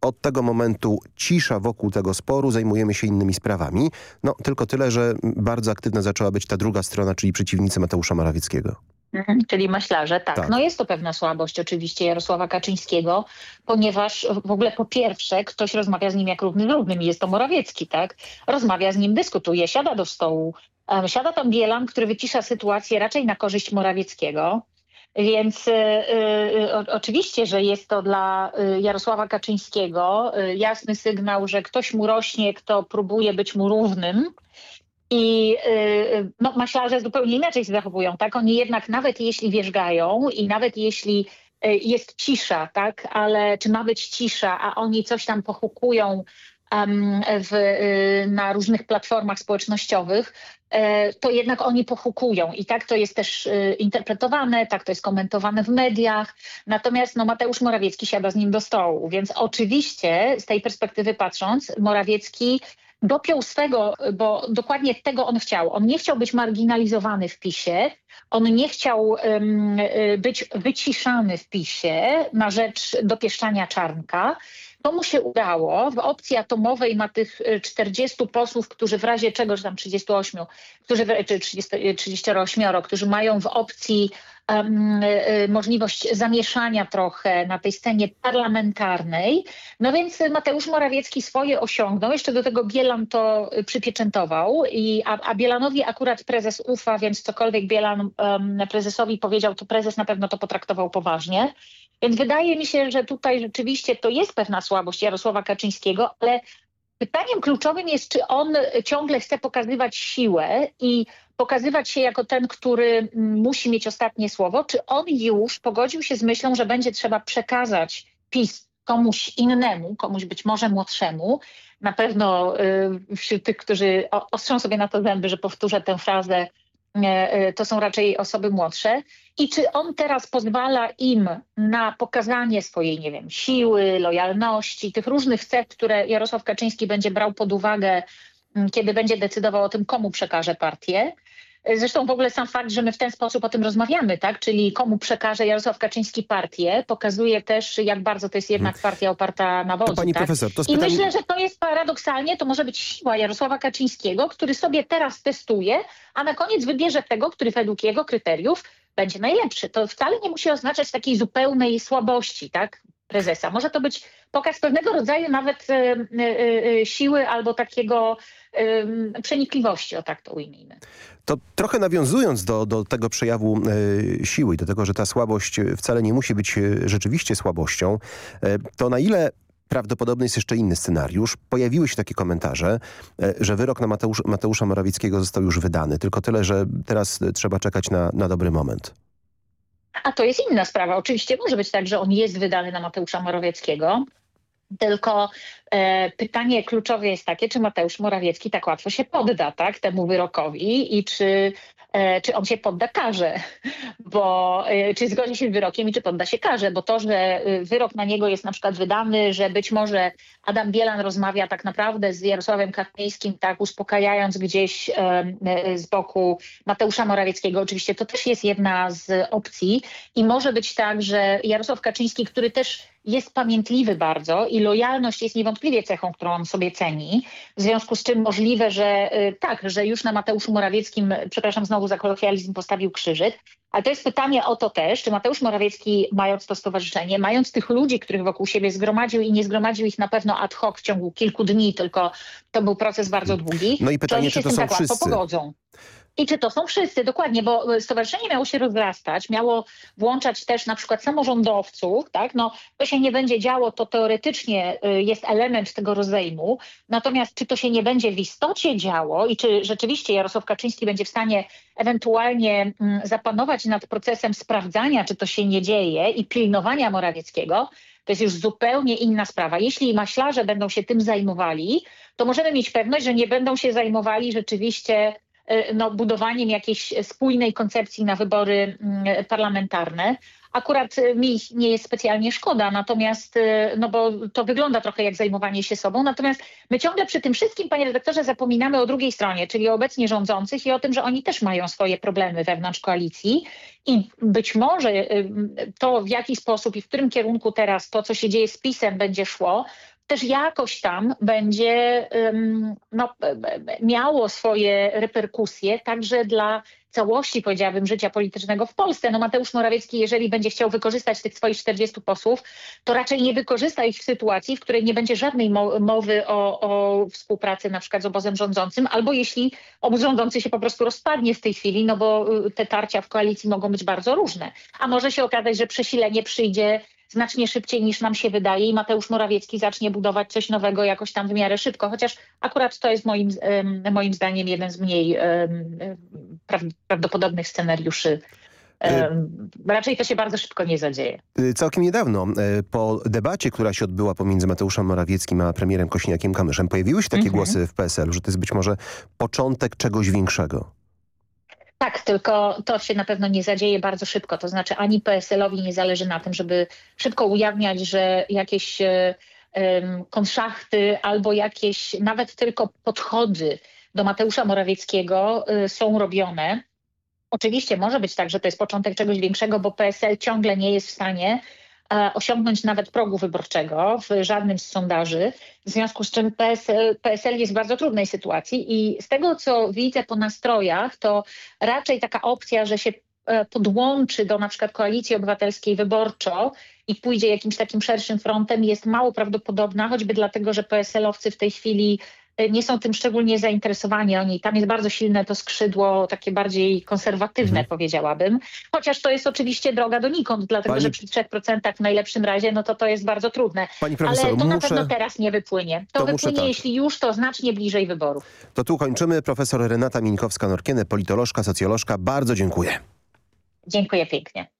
Od tego momentu cisza wokół tego sporu, zajmujemy się innymi sprawami. No tylko tyle, że bardzo aktywna zaczęła być ta druga strona, czyli przeciwnicy Mateusza Morawieckiego. Mhm, czyli myślarze, tak. tak. No jest to pewna słabość oczywiście Jarosława Kaczyńskiego, ponieważ w ogóle po pierwsze ktoś rozmawia z nim jak równy z równym i jest to Morawiecki, tak? Rozmawia z nim, dyskutuje, siada do stołu. Um, siada tam Bielan, który wycisza sytuację raczej na korzyść Morawieckiego. Więc y, y, oczywiście, że jest to dla y, Jarosława Kaczyńskiego y, jasny sygnał, że ktoś mu rośnie, kto próbuje być mu równym i y, no, maślarze zupełnie inaczej się zachowują, tak? Oni jednak nawet jeśli wierzgają i nawet jeśli y, jest cisza, tak? Ale czy ma być cisza, a oni coś tam pochukują w, na różnych platformach społecznościowych, to jednak oni pochukują i tak to jest też interpretowane, tak to jest komentowane w mediach. Natomiast no, Mateusz Morawiecki siada z nim do stołu, więc oczywiście z tej perspektywy patrząc, Morawiecki dopiął swego, bo dokładnie tego on chciał. On nie chciał być marginalizowany w PiSie, on nie chciał um, być wyciszany w PiSie na rzecz dopieszczania Czarnka. To mu się udało. W opcji atomowej ma tych 40 posłów, którzy w razie czego, czy tam 38, którzy, czy 30, 38, którzy mają w opcji Y, możliwość zamieszania trochę na tej scenie parlamentarnej. No więc Mateusz Morawiecki swoje osiągnął, jeszcze do tego Bielan to przypieczętował, i, a, a Bielanowi akurat prezes ufa, więc cokolwiek Bielan um, prezesowi powiedział, to prezes na pewno to potraktował poważnie. Więc wydaje mi się, że tutaj rzeczywiście to jest pewna słabość Jarosława Kaczyńskiego, ale pytaniem kluczowym jest, czy on ciągle chce pokazywać siłę i pokazywać się jako ten, który musi mieć ostatnie słowo, czy on już pogodził się z myślą, że będzie trzeba przekazać PiS komuś innemu, komuś być może młodszemu. Na pewno y, wśród tych, którzy ostrzą sobie na to zęby, że powtórzę tę frazę, to są raczej osoby młodsze. I czy on teraz pozwala im na pokazanie swojej, nie wiem, siły, lojalności, tych różnych cech, które Jarosław Kaczyński będzie brał pod uwagę, mm, kiedy będzie decydował o tym, komu przekaże partię, Zresztą w ogóle sam fakt, że my w ten sposób o tym rozmawiamy, tak? czyli komu przekaże Jarosław Kaczyński partię, pokazuje też, jak bardzo to jest jednak hmm. partia oparta na wodzu. Pani tak? profesor, to I myślę, że to jest paradoksalnie, to może być siła Jarosława Kaczyńskiego, który sobie teraz testuje, a na koniec wybierze tego, który według jego kryteriów będzie najlepszy. To wcale nie musi oznaczać takiej zupełnej słabości tak, prezesa. Może to być pokaz pewnego rodzaju nawet y, y, y, siły albo takiego przenikliwości, o tak to ujmijmy. To trochę nawiązując do, do tego przejawu e, siły i do tego, że ta słabość wcale nie musi być e, rzeczywiście słabością, e, to na ile prawdopodobny jest jeszcze inny scenariusz. Pojawiły się takie komentarze, że wyrok na Mateusz, Mateusza Morawieckiego został już wydany. Tylko tyle, że teraz trzeba czekać na, na dobry moment. A to jest inna sprawa. Oczywiście może być tak, że on jest wydany na Mateusza Morawieckiego, tylko e, pytanie kluczowe jest takie, czy Mateusz Morawiecki tak łatwo się podda tak, temu wyrokowi i czy czy on się podda karze, bo e, czy zgodzi się z wyrokiem i czy podda się karze, bo to, że e, wyrok na niego jest na przykład wydany, że być może Adam Bielan rozmawia tak naprawdę z Jarosławem Kaczyńskim, tak uspokajając gdzieś z boku Mateusza Morawieckiego, oczywiście to też jest jedna z opcji. I może być tak, że Jarosław Kaczyński, który też jest pamiętliwy bardzo i lojalność jest niewątpliwie cechą, którą on sobie ceni. W związku z czym możliwe, że y, tak, że już na Mateuszu Morawieckim, przepraszam znowu za kolokwializm, postawił krzyżyk. Ale to jest pytanie o to też, czy Mateusz Morawiecki, mając to stowarzyszenie, mając tych ludzi, których wokół siebie zgromadził i nie zgromadził ich na pewno ad hoc w ciągu kilku dni, tylko to był proces bardzo długi. No i pytanie, czy, czy to są tak wszyscy? Pogodzą. I czy to są wszyscy? Dokładnie, bo stowarzyszenie miało się rozrastać, miało włączać też na przykład samorządowców, tak? No, to się nie będzie działo, to teoretycznie y, jest element tego rozejmu. Natomiast czy to się nie będzie w istocie działo i czy rzeczywiście Jarosław Kaczyński będzie w stanie ewentualnie mm, zapanować nad procesem sprawdzania, czy to się nie dzieje i pilnowania Morawieckiego, to jest już zupełnie inna sprawa. Jeśli maślarze będą się tym zajmowali, to możemy mieć pewność, że nie będą się zajmowali rzeczywiście no, budowaniem jakiejś spójnej koncepcji na wybory mm, parlamentarne. Akurat e, mi nie jest specjalnie szkoda, natomiast, e, no bo to wygląda trochę jak zajmowanie się sobą, natomiast my ciągle przy tym wszystkim, panie redaktorze, zapominamy o drugiej stronie, czyli o obecnie rządzących i o tym, że oni też mają swoje problemy wewnątrz koalicji i być może to w jaki sposób i w którym kierunku teraz to, co się dzieje z PiSem będzie szło, też jakoś tam będzie no, miało swoje reperkusje także dla całości, powiedziałabym, życia politycznego w Polsce. No Mateusz Morawiecki, jeżeli będzie chciał wykorzystać tych swoich 40 posłów, to raczej nie wykorzysta ich w sytuacji, w której nie będzie żadnej mowy o, o współpracy na przykład z obozem rządzącym, albo jeśli obóz rządzący się po prostu rozpadnie w tej chwili, no bo y, te tarcia w koalicji mogą być bardzo różne. A może się okazać, że przesilenie przyjdzie znacznie szybciej niż nam się wydaje i Mateusz Morawiecki zacznie budować coś nowego jakoś tam w miarę szybko, chociaż akurat to jest moim, moim zdaniem jeden z mniej prawdopodobnych scenariuszy Raczej to się bardzo szybko nie zadzieje. Całkiem niedawno, po debacie, która się odbyła pomiędzy Mateuszem Morawieckim a premierem Kośniakiem-Kamyszem, pojawiły się takie mhm. głosy w PSL, że to jest być może początek czegoś większego. Tak, tylko to się na pewno nie zadzieje bardzo szybko. To znaczy ani PSL-owi nie zależy na tym, żeby szybko ujawniać, że jakieś um, konszachty albo jakieś nawet tylko podchody do Mateusza Morawieckiego y, są robione. Oczywiście może być tak, że to jest początek czegoś większego, bo PSL ciągle nie jest w stanie osiągnąć nawet progu wyborczego w żadnym z sondaży, w związku z czym PSL, PSL jest w bardzo trudnej sytuacji i z tego, co widzę po nastrojach, to raczej taka opcja, że się e, podłączy do na przykład Koalicji Obywatelskiej wyborczo i pójdzie jakimś takim szerszym frontem jest mało prawdopodobna, choćby dlatego, że PSL-owcy w tej chwili nie są tym szczególnie zainteresowani. Oni, tam jest bardzo silne to skrzydło takie bardziej konserwatywne, mhm. powiedziałabym. Chociaż to jest oczywiście droga donikąd, dlatego Pani... że przy 3% w najlepszym razie, no to to jest bardzo trudne. Pani profesor, Ale to muszę... na pewno teraz nie wypłynie. To, to wypłynie, tak. jeśli już, to znacznie bliżej wyborów. To tu kończymy. Profesor Renata Mińkowska-Norkiene, politolożka, socjolożka. Bardzo dziękuję. Dziękuję pięknie.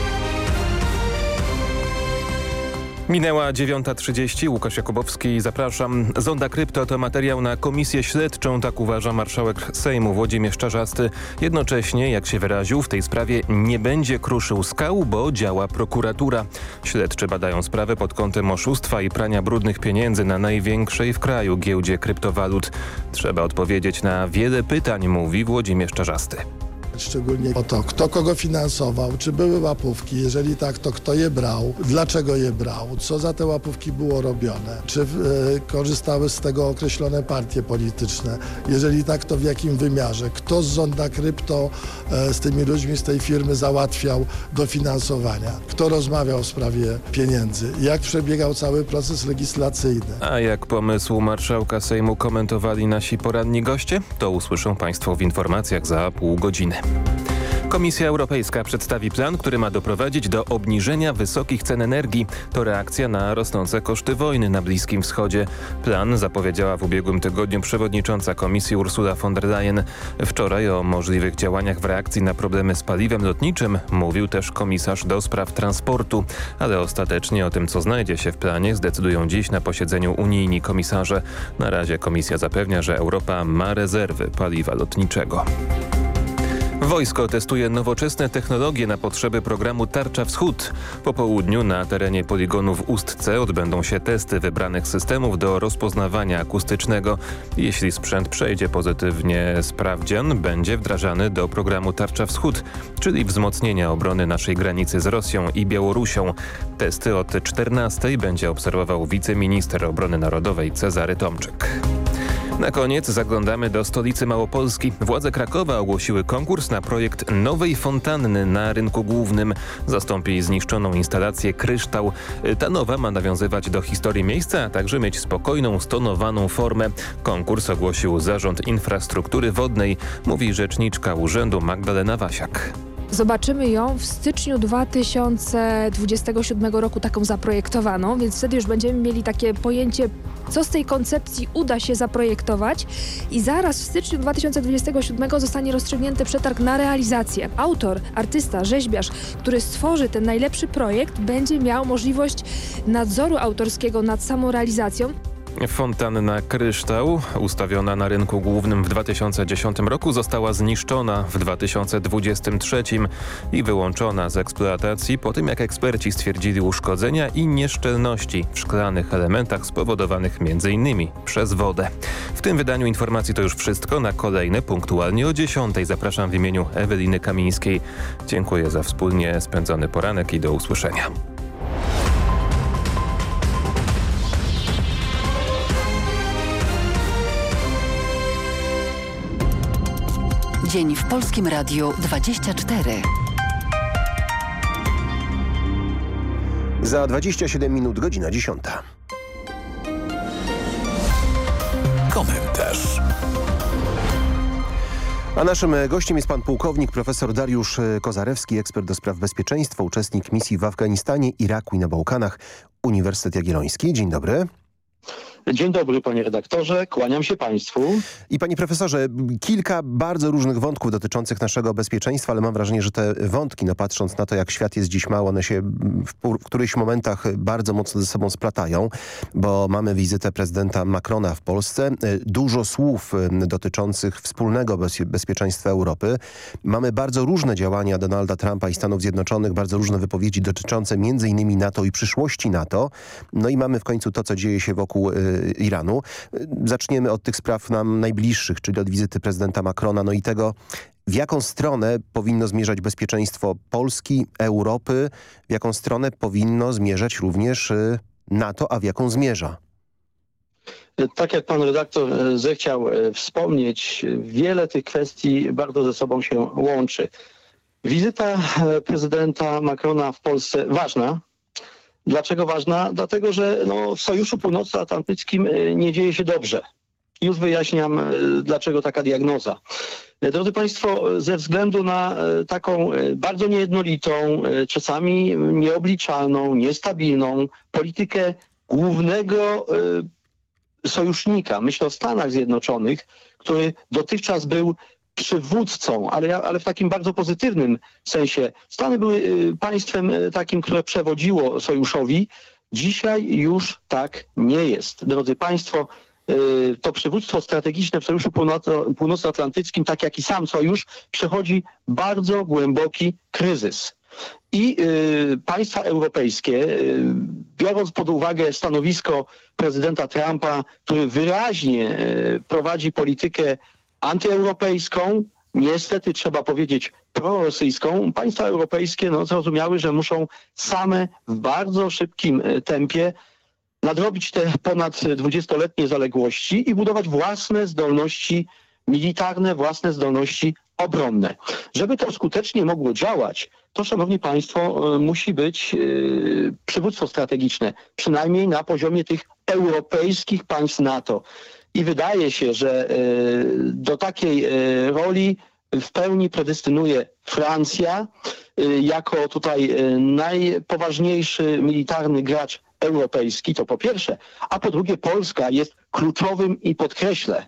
Minęła 9.30. Łukasz Jakubowski, zapraszam. Zonda Krypto to materiał na komisję śledczą, tak uważa marszałek Sejmu Włodzimierz Czarzasty. Jednocześnie, jak się wyraził, w tej sprawie nie będzie kruszył skał, bo działa prokuratura. Śledczy badają sprawę pod kątem oszustwa i prania brudnych pieniędzy na największej w kraju giełdzie kryptowalut. Trzeba odpowiedzieć na wiele pytań, mówi Włodzimierz Czarzasty szczególnie o to, kto kogo finansował, czy były łapówki, jeżeli tak, to kto je brał, dlaczego je brał, co za te łapówki było robione, czy e, korzystały z tego określone partie polityczne, jeżeli tak, to w jakim wymiarze, kto z Zonda Krypto e, z tymi ludźmi z tej firmy załatwiał dofinansowania, kto rozmawiał w sprawie pieniędzy, jak przebiegał cały proces legislacyjny. A jak pomysł marszałka Sejmu komentowali nasi poranni goście, to usłyszą Państwo w informacjach za pół godziny. Komisja Europejska przedstawi plan, który ma doprowadzić do obniżenia wysokich cen energii. To reakcja na rosnące koszty wojny na Bliskim Wschodzie. Plan zapowiedziała w ubiegłym tygodniu przewodnicząca komisji Ursula von der Leyen. Wczoraj o możliwych działaniach w reakcji na problemy z paliwem lotniczym mówił też komisarz do spraw transportu. Ale ostatecznie o tym, co znajdzie się w planie zdecydują dziś na posiedzeniu unijni komisarze. Na razie komisja zapewnia, że Europa ma rezerwy paliwa lotniczego. Wojsko testuje nowoczesne technologie na potrzeby programu Tarcza Wschód. Po południu na terenie poligonu w Ustce odbędą się testy wybranych systemów do rozpoznawania akustycznego. Jeśli sprzęt przejdzie pozytywnie sprawdzian, będzie wdrażany do programu Tarcza Wschód, czyli wzmocnienia obrony naszej granicy z Rosją i Białorusią. Testy od 14 będzie obserwował wiceminister obrony narodowej Cezary Tomczyk. Na koniec zaglądamy do stolicy Małopolski. Władze Krakowa ogłosiły konkurs na projekt nowej fontanny na rynku głównym. Zastąpi zniszczoną instalację Kryształ. Ta nowa ma nawiązywać do historii miejsca, a także mieć spokojną, stonowaną formę. Konkurs ogłosił Zarząd Infrastruktury Wodnej, mówi rzeczniczka urzędu Magdalena Wasiak. Zobaczymy ją w styczniu 2027 roku taką zaprojektowaną, więc wtedy już będziemy mieli takie pojęcie, co z tej koncepcji uda się zaprojektować i zaraz w styczniu 2027 zostanie rozstrzygnięty przetarg na realizację. Autor, artysta, rzeźbiarz, który stworzy ten najlepszy projekt, będzie miał możliwość nadzoru autorskiego nad samą realizacją. Fontanna Kryształ, ustawiona na rynku głównym w 2010 roku, została zniszczona w 2023 i wyłączona z eksploatacji po tym, jak eksperci stwierdzili uszkodzenia i nieszczelności w szklanych elementach spowodowanych m.in. przez wodę. W tym wydaniu informacji to już wszystko. Na kolejne punktualnie o 10 zapraszam w imieniu Eweliny Kamińskiej. Dziękuję za wspólnie spędzony poranek i do usłyszenia. Dzień w Polskim Radiu 24. Za 27 minut godzina 10. Komentarz. A naszym gościem jest pan pułkownik profesor Dariusz Kozarewski, ekspert do spraw bezpieczeństwa, uczestnik misji w Afganistanie, Iraku i na Bałkanach, Uniwersytet Jagielloński. Dzień dobry. Dzień dobry panie redaktorze, kłaniam się państwu. I panie profesorze, kilka bardzo różnych wątków dotyczących naszego bezpieczeństwa, ale mam wrażenie, że te wątki, no patrząc na to jak świat jest dziś mały, one się w, w którychś momentach bardzo mocno ze sobą splatają, bo mamy wizytę prezydenta Macrona w Polsce, dużo słów dotyczących wspólnego bezpie bezpieczeństwa Europy. Mamy bardzo różne działania Donalda Trumpa i Stanów Zjednoczonych, bardzo różne wypowiedzi dotyczące między innymi NATO i przyszłości NATO. No i mamy w końcu to, co dzieje się wokół Iranu. Zaczniemy od tych spraw nam najbliższych, czyli od wizyty prezydenta Macrona, no i tego, w jaką stronę powinno zmierzać bezpieczeństwo Polski, Europy, w jaką stronę powinno zmierzać również NATO, a w jaką zmierza? Tak jak pan redaktor zechciał wspomnieć, wiele tych kwestii bardzo ze sobą się łączy. Wizyta prezydenta Macrona w Polsce ważna, Dlaczego ważna? Dlatego, że no, w Sojuszu Północnoatlantyckim nie dzieje się dobrze. Już wyjaśniam, dlaczego taka diagnoza. Drodzy Państwo, ze względu na taką bardzo niejednolitą, czasami nieobliczalną, niestabilną politykę głównego sojusznika, myślę o Stanach Zjednoczonych, który dotychczas był przywódcą, ale, ale w takim bardzo pozytywnym sensie. Stany były państwem takim, które przewodziło sojuszowi. Dzisiaj już tak nie jest. Drodzy Państwo, to przywództwo strategiczne w Sojuszu Północnoatlantyckim, tak jak i sam sojusz, przechodzi bardzo głęboki kryzys. I y, państwa europejskie, y, biorąc pod uwagę stanowisko prezydenta Trumpa, który wyraźnie y, prowadzi politykę antyeuropejską, niestety trzeba powiedzieć prorosyjską, państwa europejskie no, zrozumiały, że muszą same w bardzo szybkim tempie nadrobić te ponad dwudziestoletnie zaległości i budować własne zdolności militarne, własne zdolności obronne. Żeby to skutecznie mogło działać, to szanowni państwo, musi być przywództwo strategiczne, przynajmniej na poziomie tych europejskich państw NATO. I wydaje się, że do takiej roli w pełni predestynuje Francja jako tutaj najpoważniejszy militarny gracz europejski, to po pierwsze, a po drugie Polska jest kluczowym i podkreślę,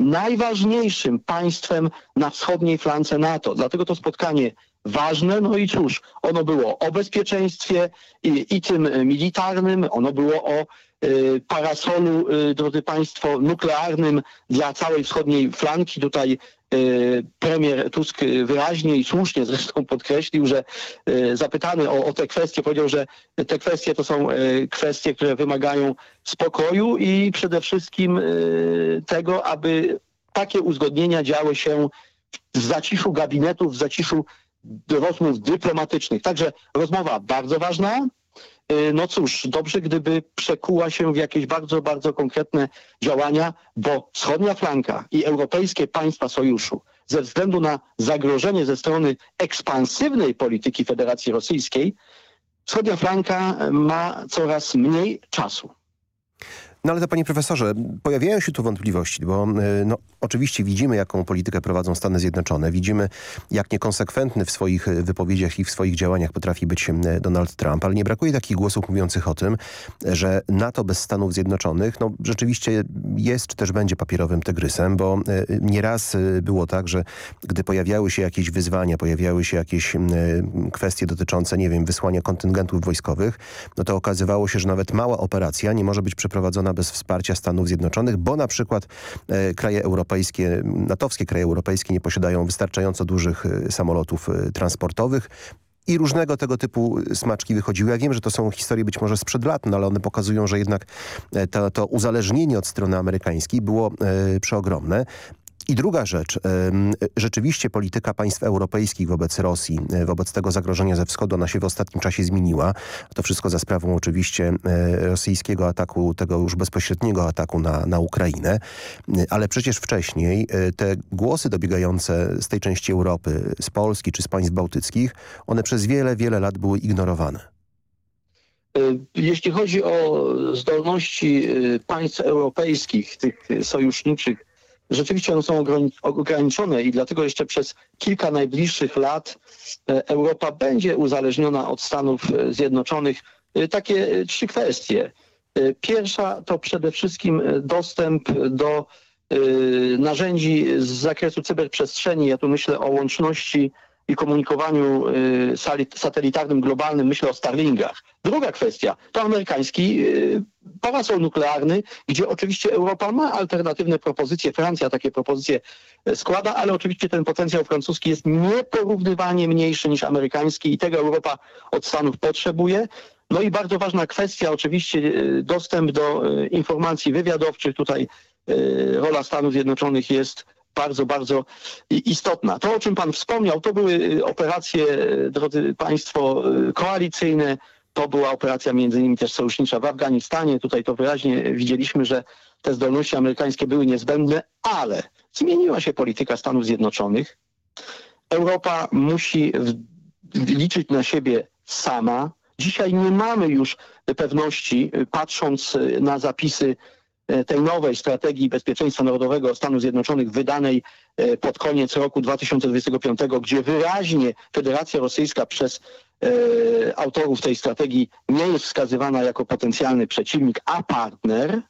najważniejszym państwem na wschodniej flance NATO. Dlatego to spotkanie ważne, no i cóż, ono było o bezpieczeństwie i, i tym militarnym, ono było o y, parasolu, y, drodzy Państwo, nuklearnym dla całej wschodniej flanki. Tutaj premier Tusk wyraźnie i słusznie zresztą podkreślił, że zapytany o, o te kwestie powiedział, że te kwestie to są kwestie, które wymagają spokoju i przede wszystkim tego, aby takie uzgodnienia działy się w zaciszu gabinetów, w zaciszu rozmów dyplomatycznych. Także rozmowa bardzo ważna. No cóż, dobrze gdyby przekuła się w jakieś bardzo, bardzo konkretne działania, bo wschodnia flanka i europejskie państwa sojuszu ze względu na zagrożenie ze strony ekspansywnej polityki Federacji Rosyjskiej, wschodnia flanka ma coraz mniej czasu. No ale to panie profesorze, pojawiają się tu wątpliwości, bo no, oczywiście widzimy jaką politykę prowadzą Stany Zjednoczone. Widzimy jak niekonsekwentny w swoich wypowiedziach i w swoich działaniach potrafi być Donald Trump, ale nie brakuje takich głosów mówiących o tym, że NATO bez Stanów Zjednoczonych no, rzeczywiście jest czy też będzie papierowym tygrysem, bo nieraz było tak, że gdy pojawiały się jakieś wyzwania, pojawiały się jakieś kwestie dotyczące, nie wiem, wysłania kontyngentów wojskowych, no to okazywało się, że nawet mała operacja nie może być przeprowadzona bez wsparcia Stanów Zjednoczonych, bo na przykład e, kraje europejskie, natowskie kraje europejskie nie posiadają wystarczająco dużych e, samolotów e, transportowych, i różnego tego typu smaczki wychodziły. Ja wiem, że to są historie być może sprzed lat, no ale one pokazują, że jednak to, to uzależnienie od strony amerykańskiej było e, przeogromne. I druga rzecz, rzeczywiście polityka państw europejskich wobec Rosji, wobec tego zagrożenia ze wschodu, ona się w ostatnim czasie zmieniła. To wszystko za sprawą oczywiście rosyjskiego ataku, tego już bezpośredniego ataku na, na Ukrainę. Ale przecież wcześniej te głosy dobiegające z tej części Europy, z Polski czy z państw bałtyckich, one przez wiele, wiele lat były ignorowane. Jeśli chodzi o zdolności państw europejskich, tych sojuszniczych, rzeczywiście one są ograniczone i dlatego jeszcze przez kilka najbliższych lat Europa będzie uzależniona od Stanów Zjednoczonych. Takie trzy kwestie. Pierwsza to przede wszystkim dostęp do narzędzi z zakresu cyberprzestrzeni. Ja tu myślę o łączności i komunikowaniu satelitarnym globalnym, myślę o Starlingach. Druga kwestia to amerykański parasol nuklearny, gdzie oczywiście Europa ma alternatywne propozycje. Francja takie propozycje składa, ale oczywiście ten potencjał francuski jest nieporównywalnie mniejszy niż amerykański i tego Europa od Stanów potrzebuje. No i bardzo ważna kwestia, oczywiście dostęp do informacji wywiadowczych. Tutaj rola Stanów Zjednoczonych jest bardzo, bardzo istotna. To, o czym Pan wspomniał, to były operacje, drodzy Państwo, koalicyjne. To była operacja między innymi też sojusznicza w Afganistanie. Tutaj to wyraźnie widzieliśmy, że te zdolności amerykańskie były niezbędne, ale zmieniła się polityka Stanów Zjednoczonych. Europa musi liczyć na siebie sama. Dzisiaj nie mamy już pewności, patrząc na zapisy tej nowej strategii bezpieczeństwa narodowego Stanów Zjednoczonych wydanej pod koniec roku 2025, gdzie wyraźnie Federacja Rosyjska przez e, autorów tej strategii nie jest wskazywana jako potencjalny przeciwnik, a partner.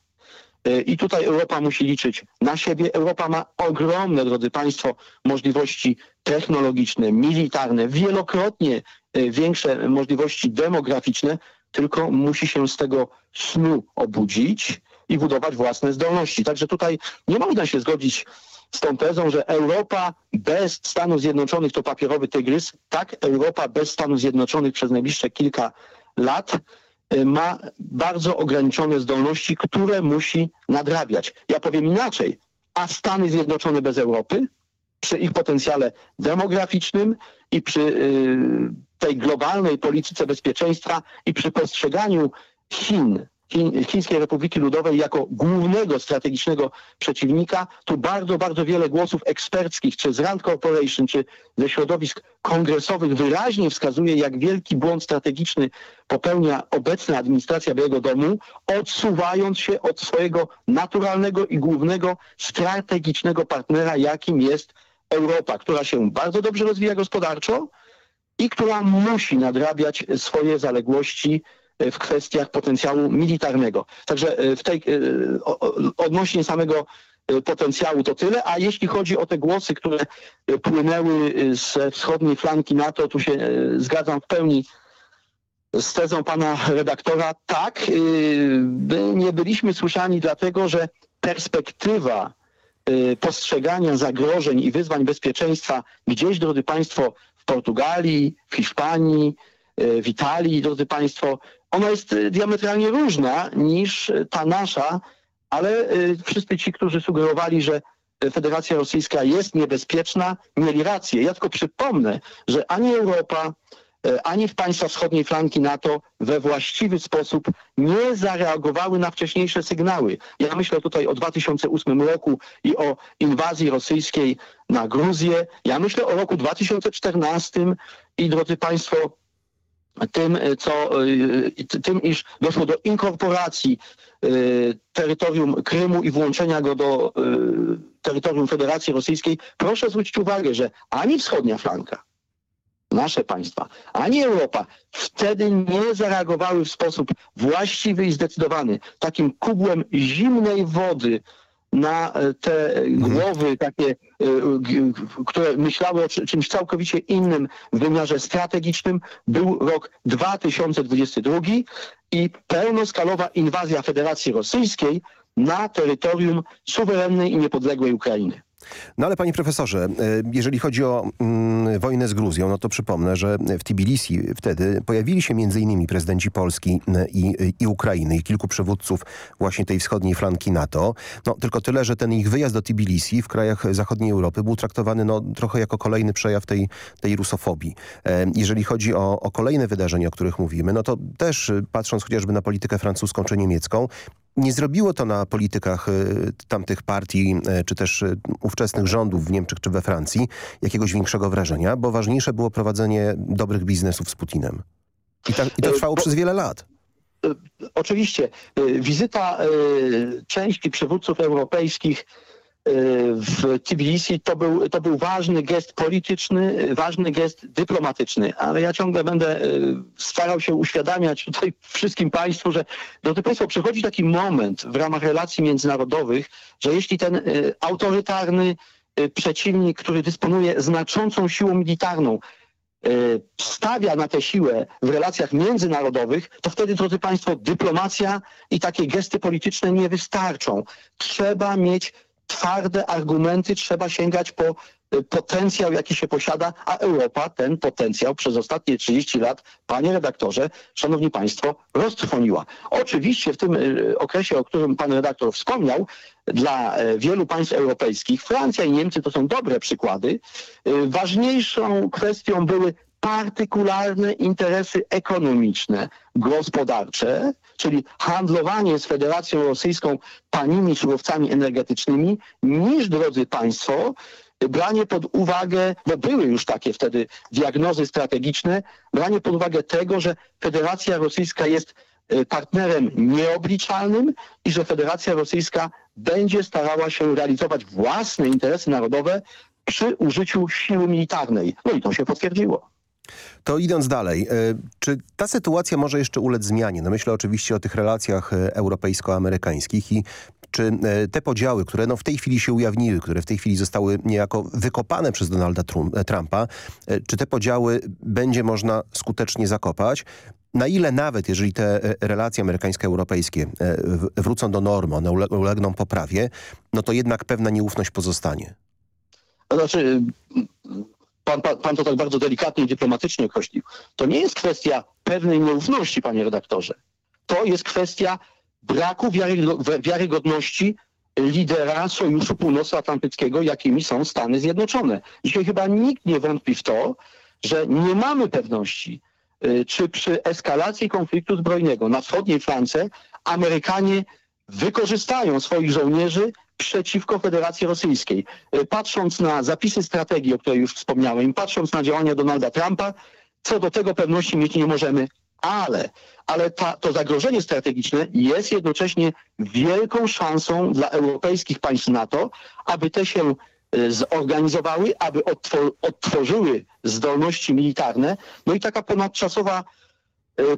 I tutaj Europa musi liczyć na siebie. Europa ma ogromne, drodzy Państwo, możliwości technologiczne, militarne, wielokrotnie większe możliwości demograficzne, tylko musi się z tego snu obudzić i budować własne zdolności. Także tutaj nie można się zgodzić z tą tezą, że Europa bez Stanów Zjednoczonych to papierowy tygrys. Tak, Europa bez Stanów Zjednoczonych przez najbliższe kilka lat ma bardzo ograniczone zdolności, które musi nadrabiać. Ja powiem inaczej, a Stany Zjednoczone bez Europy przy ich potencjale demograficznym i przy y, tej globalnej polityce bezpieczeństwa i przy postrzeganiu Chin Chińskiej Republiki Ludowej jako głównego strategicznego przeciwnika. Tu bardzo, bardzo wiele głosów eksperckich, czy z Rand Corporation, czy ze środowisk kongresowych wyraźnie wskazuje, jak wielki błąd strategiczny popełnia obecna administracja Białego Domu, odsuwając się od swojego naturalnego i głównego strategicznego partnera, jakim jest Europa, która się bardzo dobrze rozwija gospodarczo i która musi nadrabiać swoje zaległości w kwestiach potencjału militarnego. Także w tej, odnośnie samego potencjału to tyle, a jeśli chodzi o te głosy, które płynęły ze wschodniej flanki NATO, tu się zgadzam w pełni z tezą pana redaktora. Tak, nie byliśmy słyszani dlatego, że perspektywa postrzegania zagrożeń i wyzwań bezpieczeństwa gdzieś, drodzy Państwo, w Portugalii, w Hiszpanii, w Italii, drodzy Państwo, ona jest diametralnie różna niż ta nasza, ale wszyscy ci, którzy sugerowali, że Federacja Rosyjska jest niebezpieczna, mieli rację. Ja tylko przypomnę, że ani Europa, ani w państwa wschodniej flanki NATO we właściwy sposób nie zareagowały na wcześniejsze sygnały. Ja myślę tutaj o 2008 roku i o inwazji rosyjskiej na Gruzję. Ja myślę o roku 2014 i drodzy Państwo, tym, co, tym, iż doszło do inkorporacji terytorium Krymu i włączenia go do terytorium Federacji Rosyjskiej, proszę zwrócić uwagę, że ani wschodnia flanka, nasze państwa, ani Europa wtedy nie zareagowały w sposób właściwy i zdecydowany. Takim kubłem zimnej wody na te głowy takie, które myślały o czymś całkowicie innym w wymiarze strategicznym, był rok 2022 i pełnoskalowa inwazja Federacji Rosyjskiej na terytorium suwerennej i niepodległej Ukrainy. No ale panie profesorze, jeżeli chodzi o mm, wojnę z Gruzją, no to przypomnę, że w Tbilisi wtedy pojawili się innymi prezydenci Polski i, i Ukrainy i kilku przywódców właśnie tej wschodniej flanki NATO. No tylko tyle, że ten ich wyjazd do Tbilisi w krajach zachodniej Europy był traktowany no, trochę jako kolejny przejaw tej, tej rusofobii. Jeżeli chodzi o, o kolejne wydarzenia, o których mówimy, no to też patrząc chociażby na politykę francuską czy niemiecką, nie zrobiło to na politykach y, tamtych partii, y, czy też y, ówczesnych rządów w Niemczech czy we Francji jakiegoś większego wrażenia, bo ważniejsze było prowadzenie dobrych biznesów z Putinem. I, ta, i to trwało przez wiele lat. Oczywiście. Wizyta części przywódców europejskich w Tbilisi to był, to był ważny gest polityczny, ważny gest dyplomatyczny, ale ja ciągle będę starał się uświadamiać tutaj wszystkim Państwu, że drodzy Państwo, przychodzi taki moment w ramach relacji międzynarodowych, że jeśli ten autorytarny przeciwnik, który dysponuje znaczącą siłą militarną, stawia na tę siłę w relacjach międzynarodowych, to wtedy, drodzy Państwo, dyplomacja i takie gesty polityczne nie wystarczą. Trzeba mieć twarde argumenty, trzeba sięgać po potencjał, jaki się posiada, a Europa ten potencjał przez ostatnie 30 lat, panie redaktorze, szanowni państwo, roztrwoniła. Oczywiście w tym okresie, o którym pan redaktor wspomniał, dla wielu państw europejskich, Francja i Niemcy to są dobre przykłady, ważniejszą kwestią były partykularne interesy ekonomiczne, gospodarcze, czyli handlowanie z Federacją Rosyjską tanimi surowcami energetycznymi, niż, drodzy Państwo, branie pod uwagę, bo były już takie wtedy diagnozy strategiczne, branie pod uwagę tego, że Federacja Rosyjska jest partnerem nieobliczalnym i że Federacja Rosyjska będzie starała się realizować własne interesy narodowe przy użyciu siły militarnej. No i to się potwierdziło. To idąc dalej, czy ta sytuacja może jeszcze ulec zmianie? No myślę oczywiście o tych relacjach europejsko-amerykańskich i czy te podziały, które no w tej chwili się ujawniły, które w tej chwili zostały niejako wykopane przez Donalda Trumpa, czy te podziały będzie można skutecznie zakopać? Na ile nawet, jeżeli te relacje amerykańsko-europejskie wrócą do normy, one ulegną poprawie, no to jednak pewna nieufność pozostanie? Znaczy, pan, pan, pan to tak bardzo delikatnie i dyplomatycznie określił. To nie jest kwestia pewnej nieufności, panie redaktorze. To jest kwestia braku wiarygodności lidera Sojuszu Północnoatlantyckiego, jakimi są Stany Zjednoczone. Dzisiaj chyba nikt nie wątpi w to, że nie mamy pewności, czy przy eskalacji konfliktu zbrojnego na wschodniej flance Amerykanie wykorzystają swoich żołnierzy przeciwko Federacji Rosyjskiej. Patrząc na zapisy strategii, o której już wspomniałem, patrząc na działania Donalda Trumpa, co do tego pewności mieć nie możemy, ale, ale ta, to zagrożenie strategiczne jest jednocześnie wielką szansą dla europejskich państw NATO, aby te się zorganizowały, aby odtworzyły zdolności militarne. No i taka ponadczasowa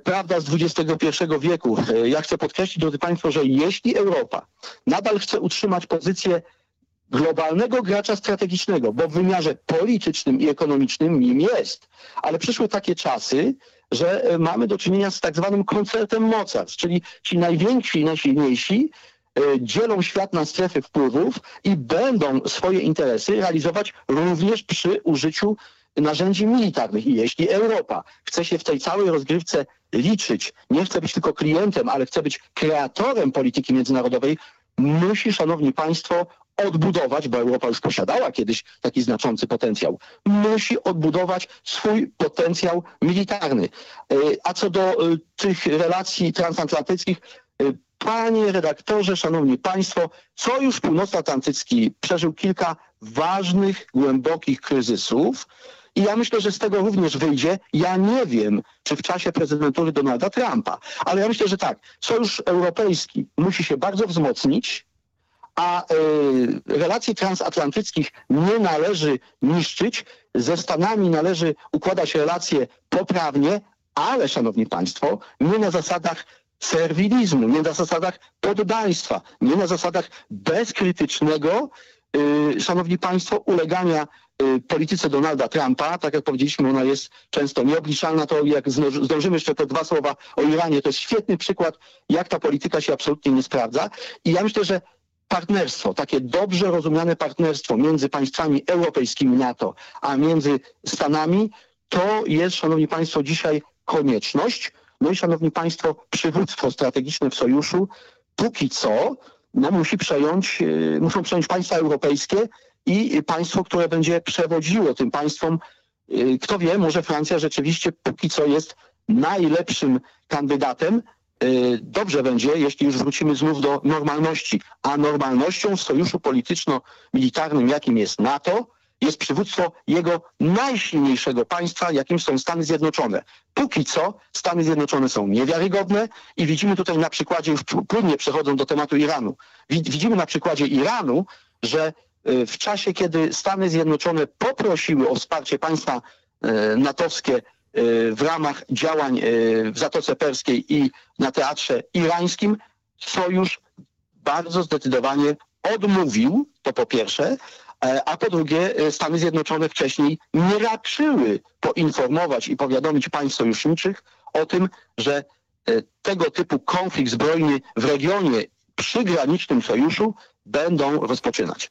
prawda z XXI wieku. Ja chcę podkreślić, drodzy Państwo, że jeśli Europa nadal chce utrzymać pozycję globalnego gracza strategicznego, bo w wymiarze politycznym i ekonomicznym nim jest, ale przyszły takie czasy, że mamy do czynienia z tak zwanym koncertem mocarstw, czyli ci najwięksi i najsilniejsi dzielą świat na strefy wpływów i będą swoje interesy realizować również przy użyciu narzędzi militarnych. I jeśli Europa chce się w tej całej rozgrywce liczyć, nie chce być tylko klientem, ale chce być kreatorem polityki międzynarodowej, musi, szanowni państwo, odbudować, bo Europa już posiadała kiedyś taki znaczący potencjał, musi odbudować swój potencjał militarny. A co do tych relacji transatlantyckich, panie redaktorze, szanowni państwo, Sojusz Północnoatlantycki przeżył kilka ważnych, głębokich kryzysów, i ja myślę, że z tego również wyjdzie. Ja nie wiem, czy w czasie prezydentury Donalda Trumpa, ale ja myślę, że tak. Sojusz Europejski musi się bardzo wzmocnić, a y, relacji transatlantyckich nie należy niszczyć. Ze Stanami należy układać relacje poprawnie, ale, szanowni państwo, nie na zasadach serwilizmu, nie na zasadach poddaństwa, nie na zasadach bezkrytycznego, y, szanowni państwo, ulegania polityce Donalda Trumpa, tak jak powiedzieliśmy, ona jest często nieobliczalna, to jak zdążymy jeszcze te dwa słowa o Iranie, to jest świetny przykład, jak ta polityka się absolutnie nie sprawdza. I ja myślę, że partnerstwo, takie dobrze rozumiane partnerstwo między państwami europejskimi NATO, a między Stanami, to jest, szanowni państwo, dzisiaj konieczność. No i szanowni państwo, przywództwo strategiczne w sojuszu póki co no, musi przejąć, muszą przejąć państwa europejskie, i państwo, które będzie przewodziło tym państwom. Kto wie, może Francja rzeczywiście póki co jest najlepszym kandydatem. Dobrze będzie, jeśli już wrócimy znów do normalności. A normalnością w sojuszu polityczno-militarnym, jakim jest NATO, jest przywództwo jego najsilniejszego państwa, jakim są Stany Zjednoczone. Póki co Stany Zjednoczone są niewiarygodne i widzimy tutaj na przykładzie, już płynnie przechodzą do tematu Iranu, widzimy na przykładzie Iranu, że w czasie, kiedy Stany Zjednoczone poprosiły o wsparcie państwa natowskie w ramach działań w Zatoce Perskiej i na teatrze irańskim, sojusz bardzo zdecydowanie odmówił, to po pierwsze, a po drugie Stany Zjednoczone wcześniej nie raczyły poinformować i powiadomić państw sojuszniczych o tym, że tego typu konflikt zbrojny w regionie przygranicznym sojuszu będą rozpoczynać.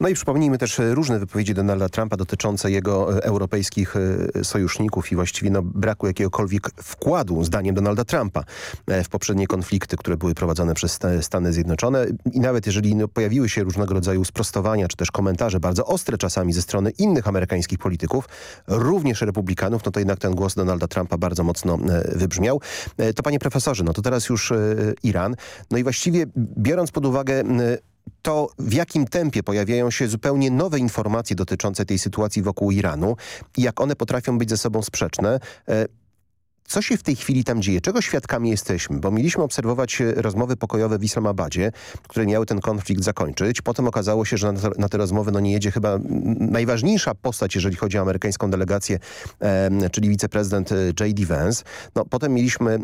No i przypomnijmy też różne wypowiedzi Donalda Trumpa dotyczące jego europejskich sojuszników i właściwie no, braku jakiegokolwiek wkładu, zdaniem Donalda Trumpa, w poprzednie konflikty, które były prowadzone przez Stany Zjednoczone. I nawet jeżeli no, pojawiły się różnego rodzaju sprostowania, czy też komentarze bardzo ostre czasami ze strony innych amerykańskich polityków, również republikanów, no to jednak ten głos Donalda Trumpa bardzo mocno wybrzmiał. To panie profesorze, no to teraz już Iran. No i właściwie biorąc pod uwagę to w jakim tempie pojawiają się zupełnie nowe informacje dotyczące tej sytuacji wokół Iranu i jak one potrafią być ze sobą sprzeczne. Co się w tej chwili tam dzieje? Czego świadkami jesteśmy? Bo mieliśmy obserwować rozmowy pokojowe w Islamabadzie, które miały ten konflikt zakończyć. Potem okazało się, że na te, rozmowy no, nie jedzie chyba najważniejsza postać, jeżeli chodzi o amerykańską delegację, e, czyli wiceprezydent J.D. Vance. No, potem mieliśmy e,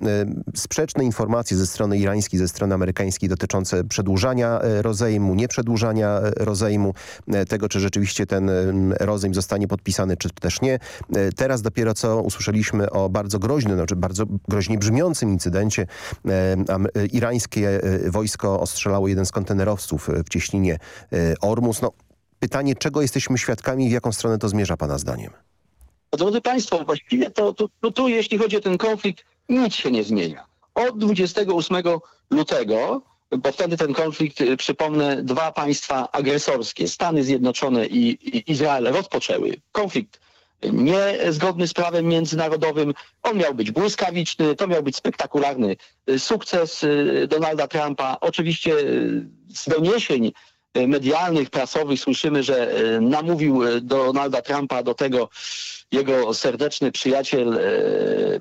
sprzeczne informacje ze strony irańskiej, ze strony amerykańskiej dotyczące przedłużania e, rozejmu, nieprzedłużania rozejmu, tego czy rzeczywiście ten rozejm zostanie podpisany, czy też nie. Teraz dopiero co usłyszeliśmy o bardzo groźnym znaczy bardzo groźnie brzmiącym incydencie e, irańskie wojsko ostrzelało jeden z kontenerowców w cieśninie Ormus. No, pytanie, czego jesteśmy świadkami i w jaką stronę to zmierza pana zdaniem? Drodzy Państwo, właściwie to, to, to tu, jeśli chodzi o ten konflikt, nic się nie zmienia. Od 28 lutego bo wtedy ten konflikt, przypomnę, dwa państwa agresorskie, Stany Zjednoczone i, i Izrael rozpoczęły konflikt niezgodny z prawem międzynarodowym. On miał być błyskawiczny, to miał być spektakularny sukces Donalda Trumpa. Oczywiście z doniesień medialnych, prasowych słyszymy, że namówił Donalda Trumpa do tego jego serdeczny przyjaciel,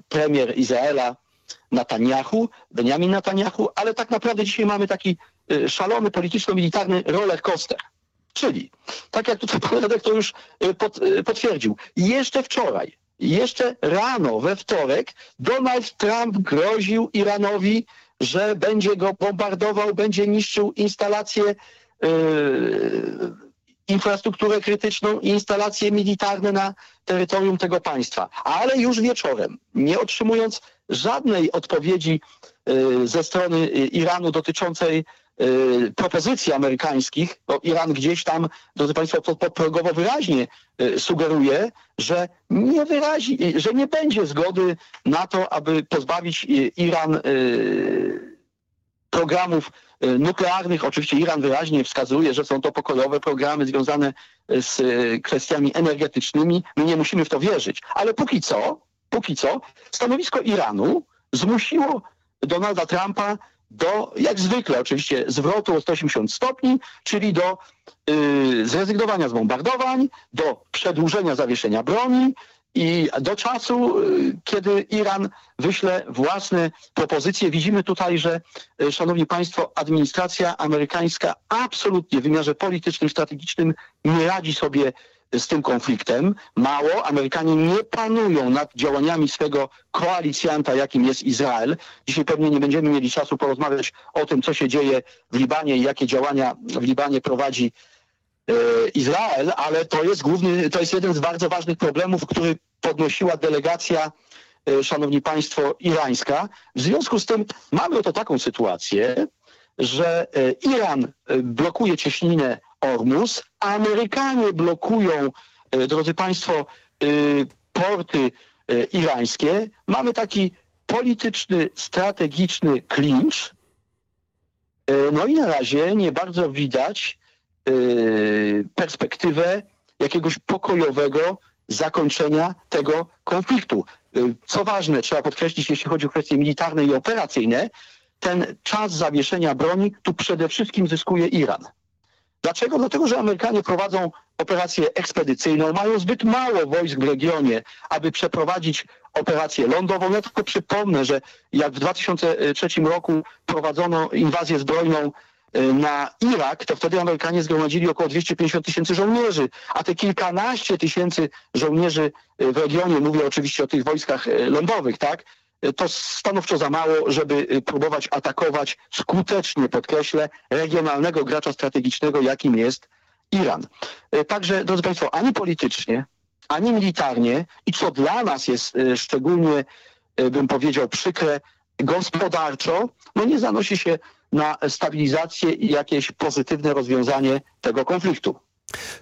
premier Izraela Netanyahu, Benjamin Netanyahu, ale tak naprawdę dzisiaj mamy taki szalony polityczno-militarny roller coaster. Czyli, tak jak tutaj pan redaktor już pod, potwierdził, jeszcze wczoraj, jeszcze rano, we wtorek, Donald Trump groził Iranowi, że będzie go bombardował, będzie niszczył instalacje, yy, infrastrukturę krytyczną i instalacje militarne na terytorium tego państwa. Ale już wieczorem, nie otrzymując żadnej odpowiedzi yy, ze strony Iranu dotyczącej y, propozycji amerykańskich, bo Iran gdzieś tam, drodzy Państwo, podprogowo wyraźnie y, sugeruje, że nie wyrazi, że nie będzie zgody na to, aby pozbawić Iran y, programów nuklearnych. Oczywiście Iran wyraźnie wskazuje, że są to pokojowe programy związane z kwestiami energetycznymi. My nie musimy w to wierzyć. Ale póki co, póki co, stanowisko Iranu zmusiło Donalda Trumpa do, jak zwykle oczywiście, zwrotu o 180 stopni, czyli do y, zrezygnowania z bombardowań, do przedłużenia zawieszenia broni i do czasu, y, kiedy Iran wyśle własne propozycje. Widzimy tutaj, że, y, szanowni państwo, administracja amerykańska absolutnie w wymiarze politycznym, strategicznym nie radzi sobie z tym konfliktem. Mało, Amerykanie nie panują nad działaniami swego koalicjanta, jakim jest Izrael. Dzisiaj pewnie nie będziemy mieli czasu porozmawiać o tym, co się dzieje w Libanie i jakie działania w Libanie prowadzi e, Izrael, ale to jest główny, to jest jeden z bardzo ważnych problemów, który podnosiła delegacja, e, szanowni państwo, irańska. W związku z tym mamy oto taką sytuację, że e, Iran blokuje cieśninę Ormus. Amerykanie blokują, drodzy Państwo, porty irańskie. Mamy taki polityczny, strategiczny klincz. No i na razie nie bardzo widać perspektywę jakiegoś pokojowego zakończenia tego konfliktu. Co ważne, trzeba podkreślić, jeśli chodzi o kwestie militarne i operacyjne, ten czas zawieszenia broni tu przede wszystkim zyskuje Iran. Dlaczego? Dlatego, że Amerykanie prowadzą operację ekspedycyjną, mają zbyt mało wojsk w regionie, aby przeprowadzić operację lądową. Ja tylko przypomnę, że jak w 2003 roku prowadzono inwazję zbrojną y, na Irak, to wtedy Amerykanie zgromadzili około 250 tysięcy żołnierzy, a te kilkanaście tysięcy żołnierzy y, w regionie, mówię oczywiście o tych wojskach y, lądowych, tak, to stanowczo za mało, żeby próbować atakować skutecznie, podkreślę, regionalnego gracza strategicznego, jakim jest Iran. Także, drodzy Państwo, ani politycznie, ani militarnie i co dla nas jest szczególnie, bym powiedział, przykre, gospodarczo, no nie zanosi się na stabilizację i jakieś pozytywne rozwiązanie tego konfliktu.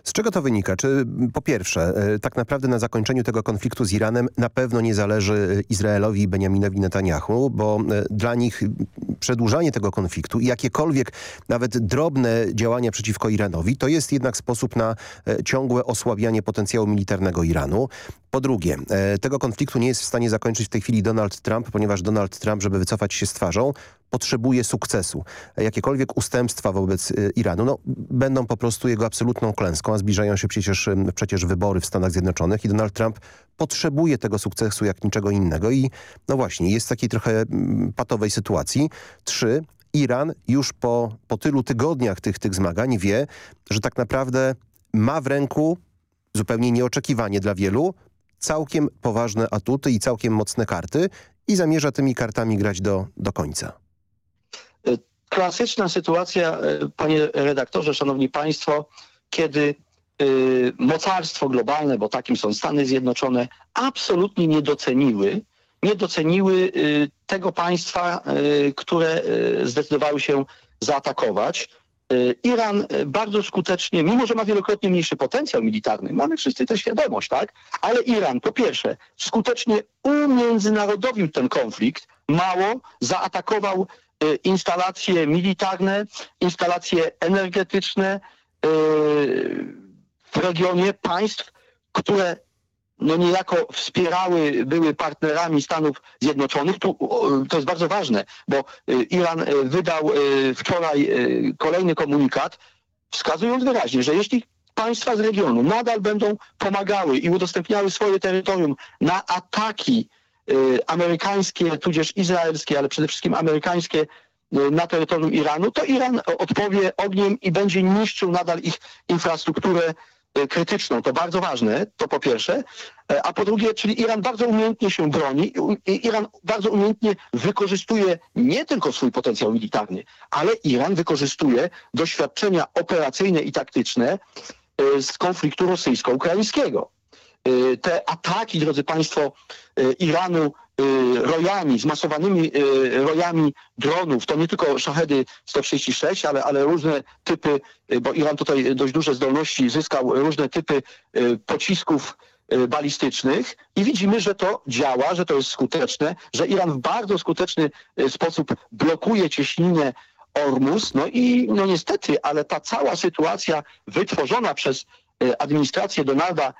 Z czego to wynika? Czy po pierwsze, e, tak naprawdę na zakończeniu tego konfliktu z Iranem na pewno nie zależy Izraelowi i Benjaminowi Netanyahu, bo e, dla nich przedłużanie tego konfliktu i jakiekolwiek nawet drobne działania przeciwko Iranowi to jest jednak sposób na e, ciągłe osłabianie potencjału militarnego Iranu. Po drugie, tego konfliktu nie jest w stanie zakończyć w tej chwili Donald Trump, ponieważ Donald Trump, żeby wycofać się z twarzą, potrzebuje sukcesu. Jakiekolwiek ustępstwa wobec Iranu no, będą po prostu jego absolutną klęską, a zbliżają się przecież, przecież wybory w Stanach Zjednoczonych i Donald Trump potrzebuje tego sukcesu jak niczego innego i no właśnie, jest w takiej trochę patowej sytuacji. Trzy, Iran już po, po tylu tygodniach tych, tych zmagań wie, że tak naprawdę ma w ręku zupełnie nieoczekiwanie dla wielu całkiem poważne atuty i całkiem mocne karty i zamierza tymi kartami grać do, do końca. Klasyczna sytuacja, panie redaktorze, szanowni państwo, kiedy y, mocarstwo globalne, bo takim są Stany Zjednoczone, absolutnie nie doceniły, nie doceniły y, tego państwa, które zdecydowały się zaatakować. Iran bardzo skutecznie, mimo że ma wielokrotnie mniejszy potencjał militarny, mamy wszyscy tę świadomość, tak? Ale Iran po pierwsze skutecznie umiędzynarodowił ten konflikt, mało zaatakował instalacje militarne, instalacje energetyczne, w regionie państw, które no niejako wspierały, były partnerami Stanów Zjednoczonych. Tu, to jest bardzo ważne, bo y, Iran y, wydał y, wczoraj kolejny komunikat, wskazując wyraźnie, że jeśli państwa z regionu nadal będą pomagały i udostępniały swoje terytorium na ataki amerykańskie, tudzież izraelskie, ale przede wszystkim amerykańskie Y, na terytorium Iranu, to Iran odpowie ogniem i będzie niszczył nadal ich infrastrukturę y, krytyczną. To bardzo ważne, to po pierwsze. E, a po drugie, czyli Iran bardzo umiejętnie się broni i Iran bardzo umiejętnie wykorzystuje nie tylko swój potencjał militarny, ale Iran wykorzystuje doświadczenia operacyjne i taktyczne y, z konfliktu rosyjsko-ukraińskiego. Te ataki, drodzy Państwo, Iranu Y, rojami, zmasowanymi y, rojami dronów, to nie tylko szachedy 136, ale, ale różne typy, y, bo Iran tutaj dość duże zdolności zyskał, różne typy pocisków balistycznych i widzimy, że to działa, że to jest skuteczne, że Iran w bardzo skuteczny sposób blokuje cieśninę Ormus. No i no niestety, ale ta cała sytuacja wytworzona przez administrację Donalda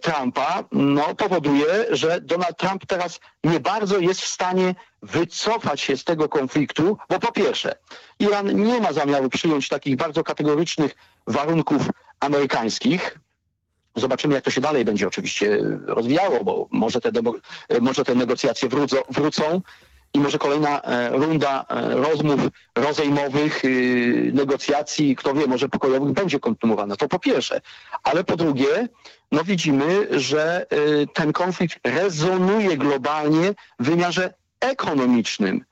Trumpa no, powoduje, że Donald Trump teraz nie bardzo jest w stanie wycofać się z tego konfliktu, bo po pierwsze, Iran nie ma zamiaru przyjąć takich bardzo kategorycznych warunków amerykańskich. Zobaczymy, jak to się dalej będzie oczywiście rozwijało, bo może te, może te negocjacje wrócą, wrócą i może kolejna e, runda e, rozmów rozejmowych, y, negocjacji, kto wie, może pokojowych będzie kontynuowana. To po pierwsze. Ale po drugie, no widzimy, że y, ten konflikt rezonuje globalnie w wymiarze ekonomicznym.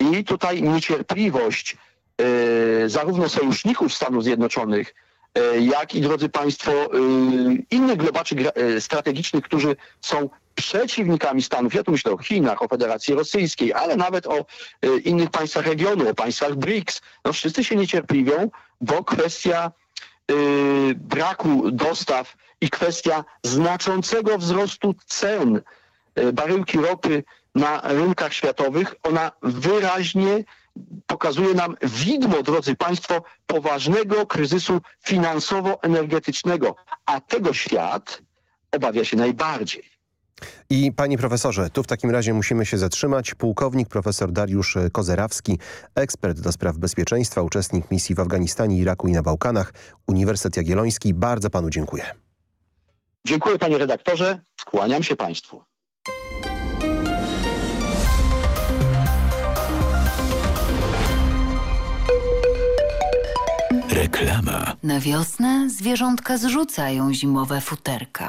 I tutaj niecierpliwość y, zarówno sojuszników Stanów Zjednoczonych, jak i drodzy Państwo, innych globaczy strategicznych, którzy są przeciwnikami Stanów, ja tu myślę o Chinach, o Federacji Rosyjskiej, ale nawet o y, innych państwach regionu, o państwach BRICS, no wszyscy się niecierpliwią, bo kwestia y, braku dostaw i kwestia znaczącego wzrostu cen y, baryłki ropy na rynkach światowych, ona wyraźnie pokazuje nam widmo, drodzy Państwo, poważnego kryzysu finansowo-energetycznego, a tego świat obawia się najbardziej. I panie profesorze, tu w takim razie musimy się zatrzymać. Pułkownik profesor Dariusz Kozerawski, ekspert do spraw bezpieczeństwa, uczestnik misji w Afganistanie, Iraku i na Bałkanach, Uniwersytet Jagielloński. Bardzo panu dziękuję. Dziękuję panie redaktorze, kłaniam się państwu. Reklama. Na wiosnę zwierzątka zrzucają zimowe futerka.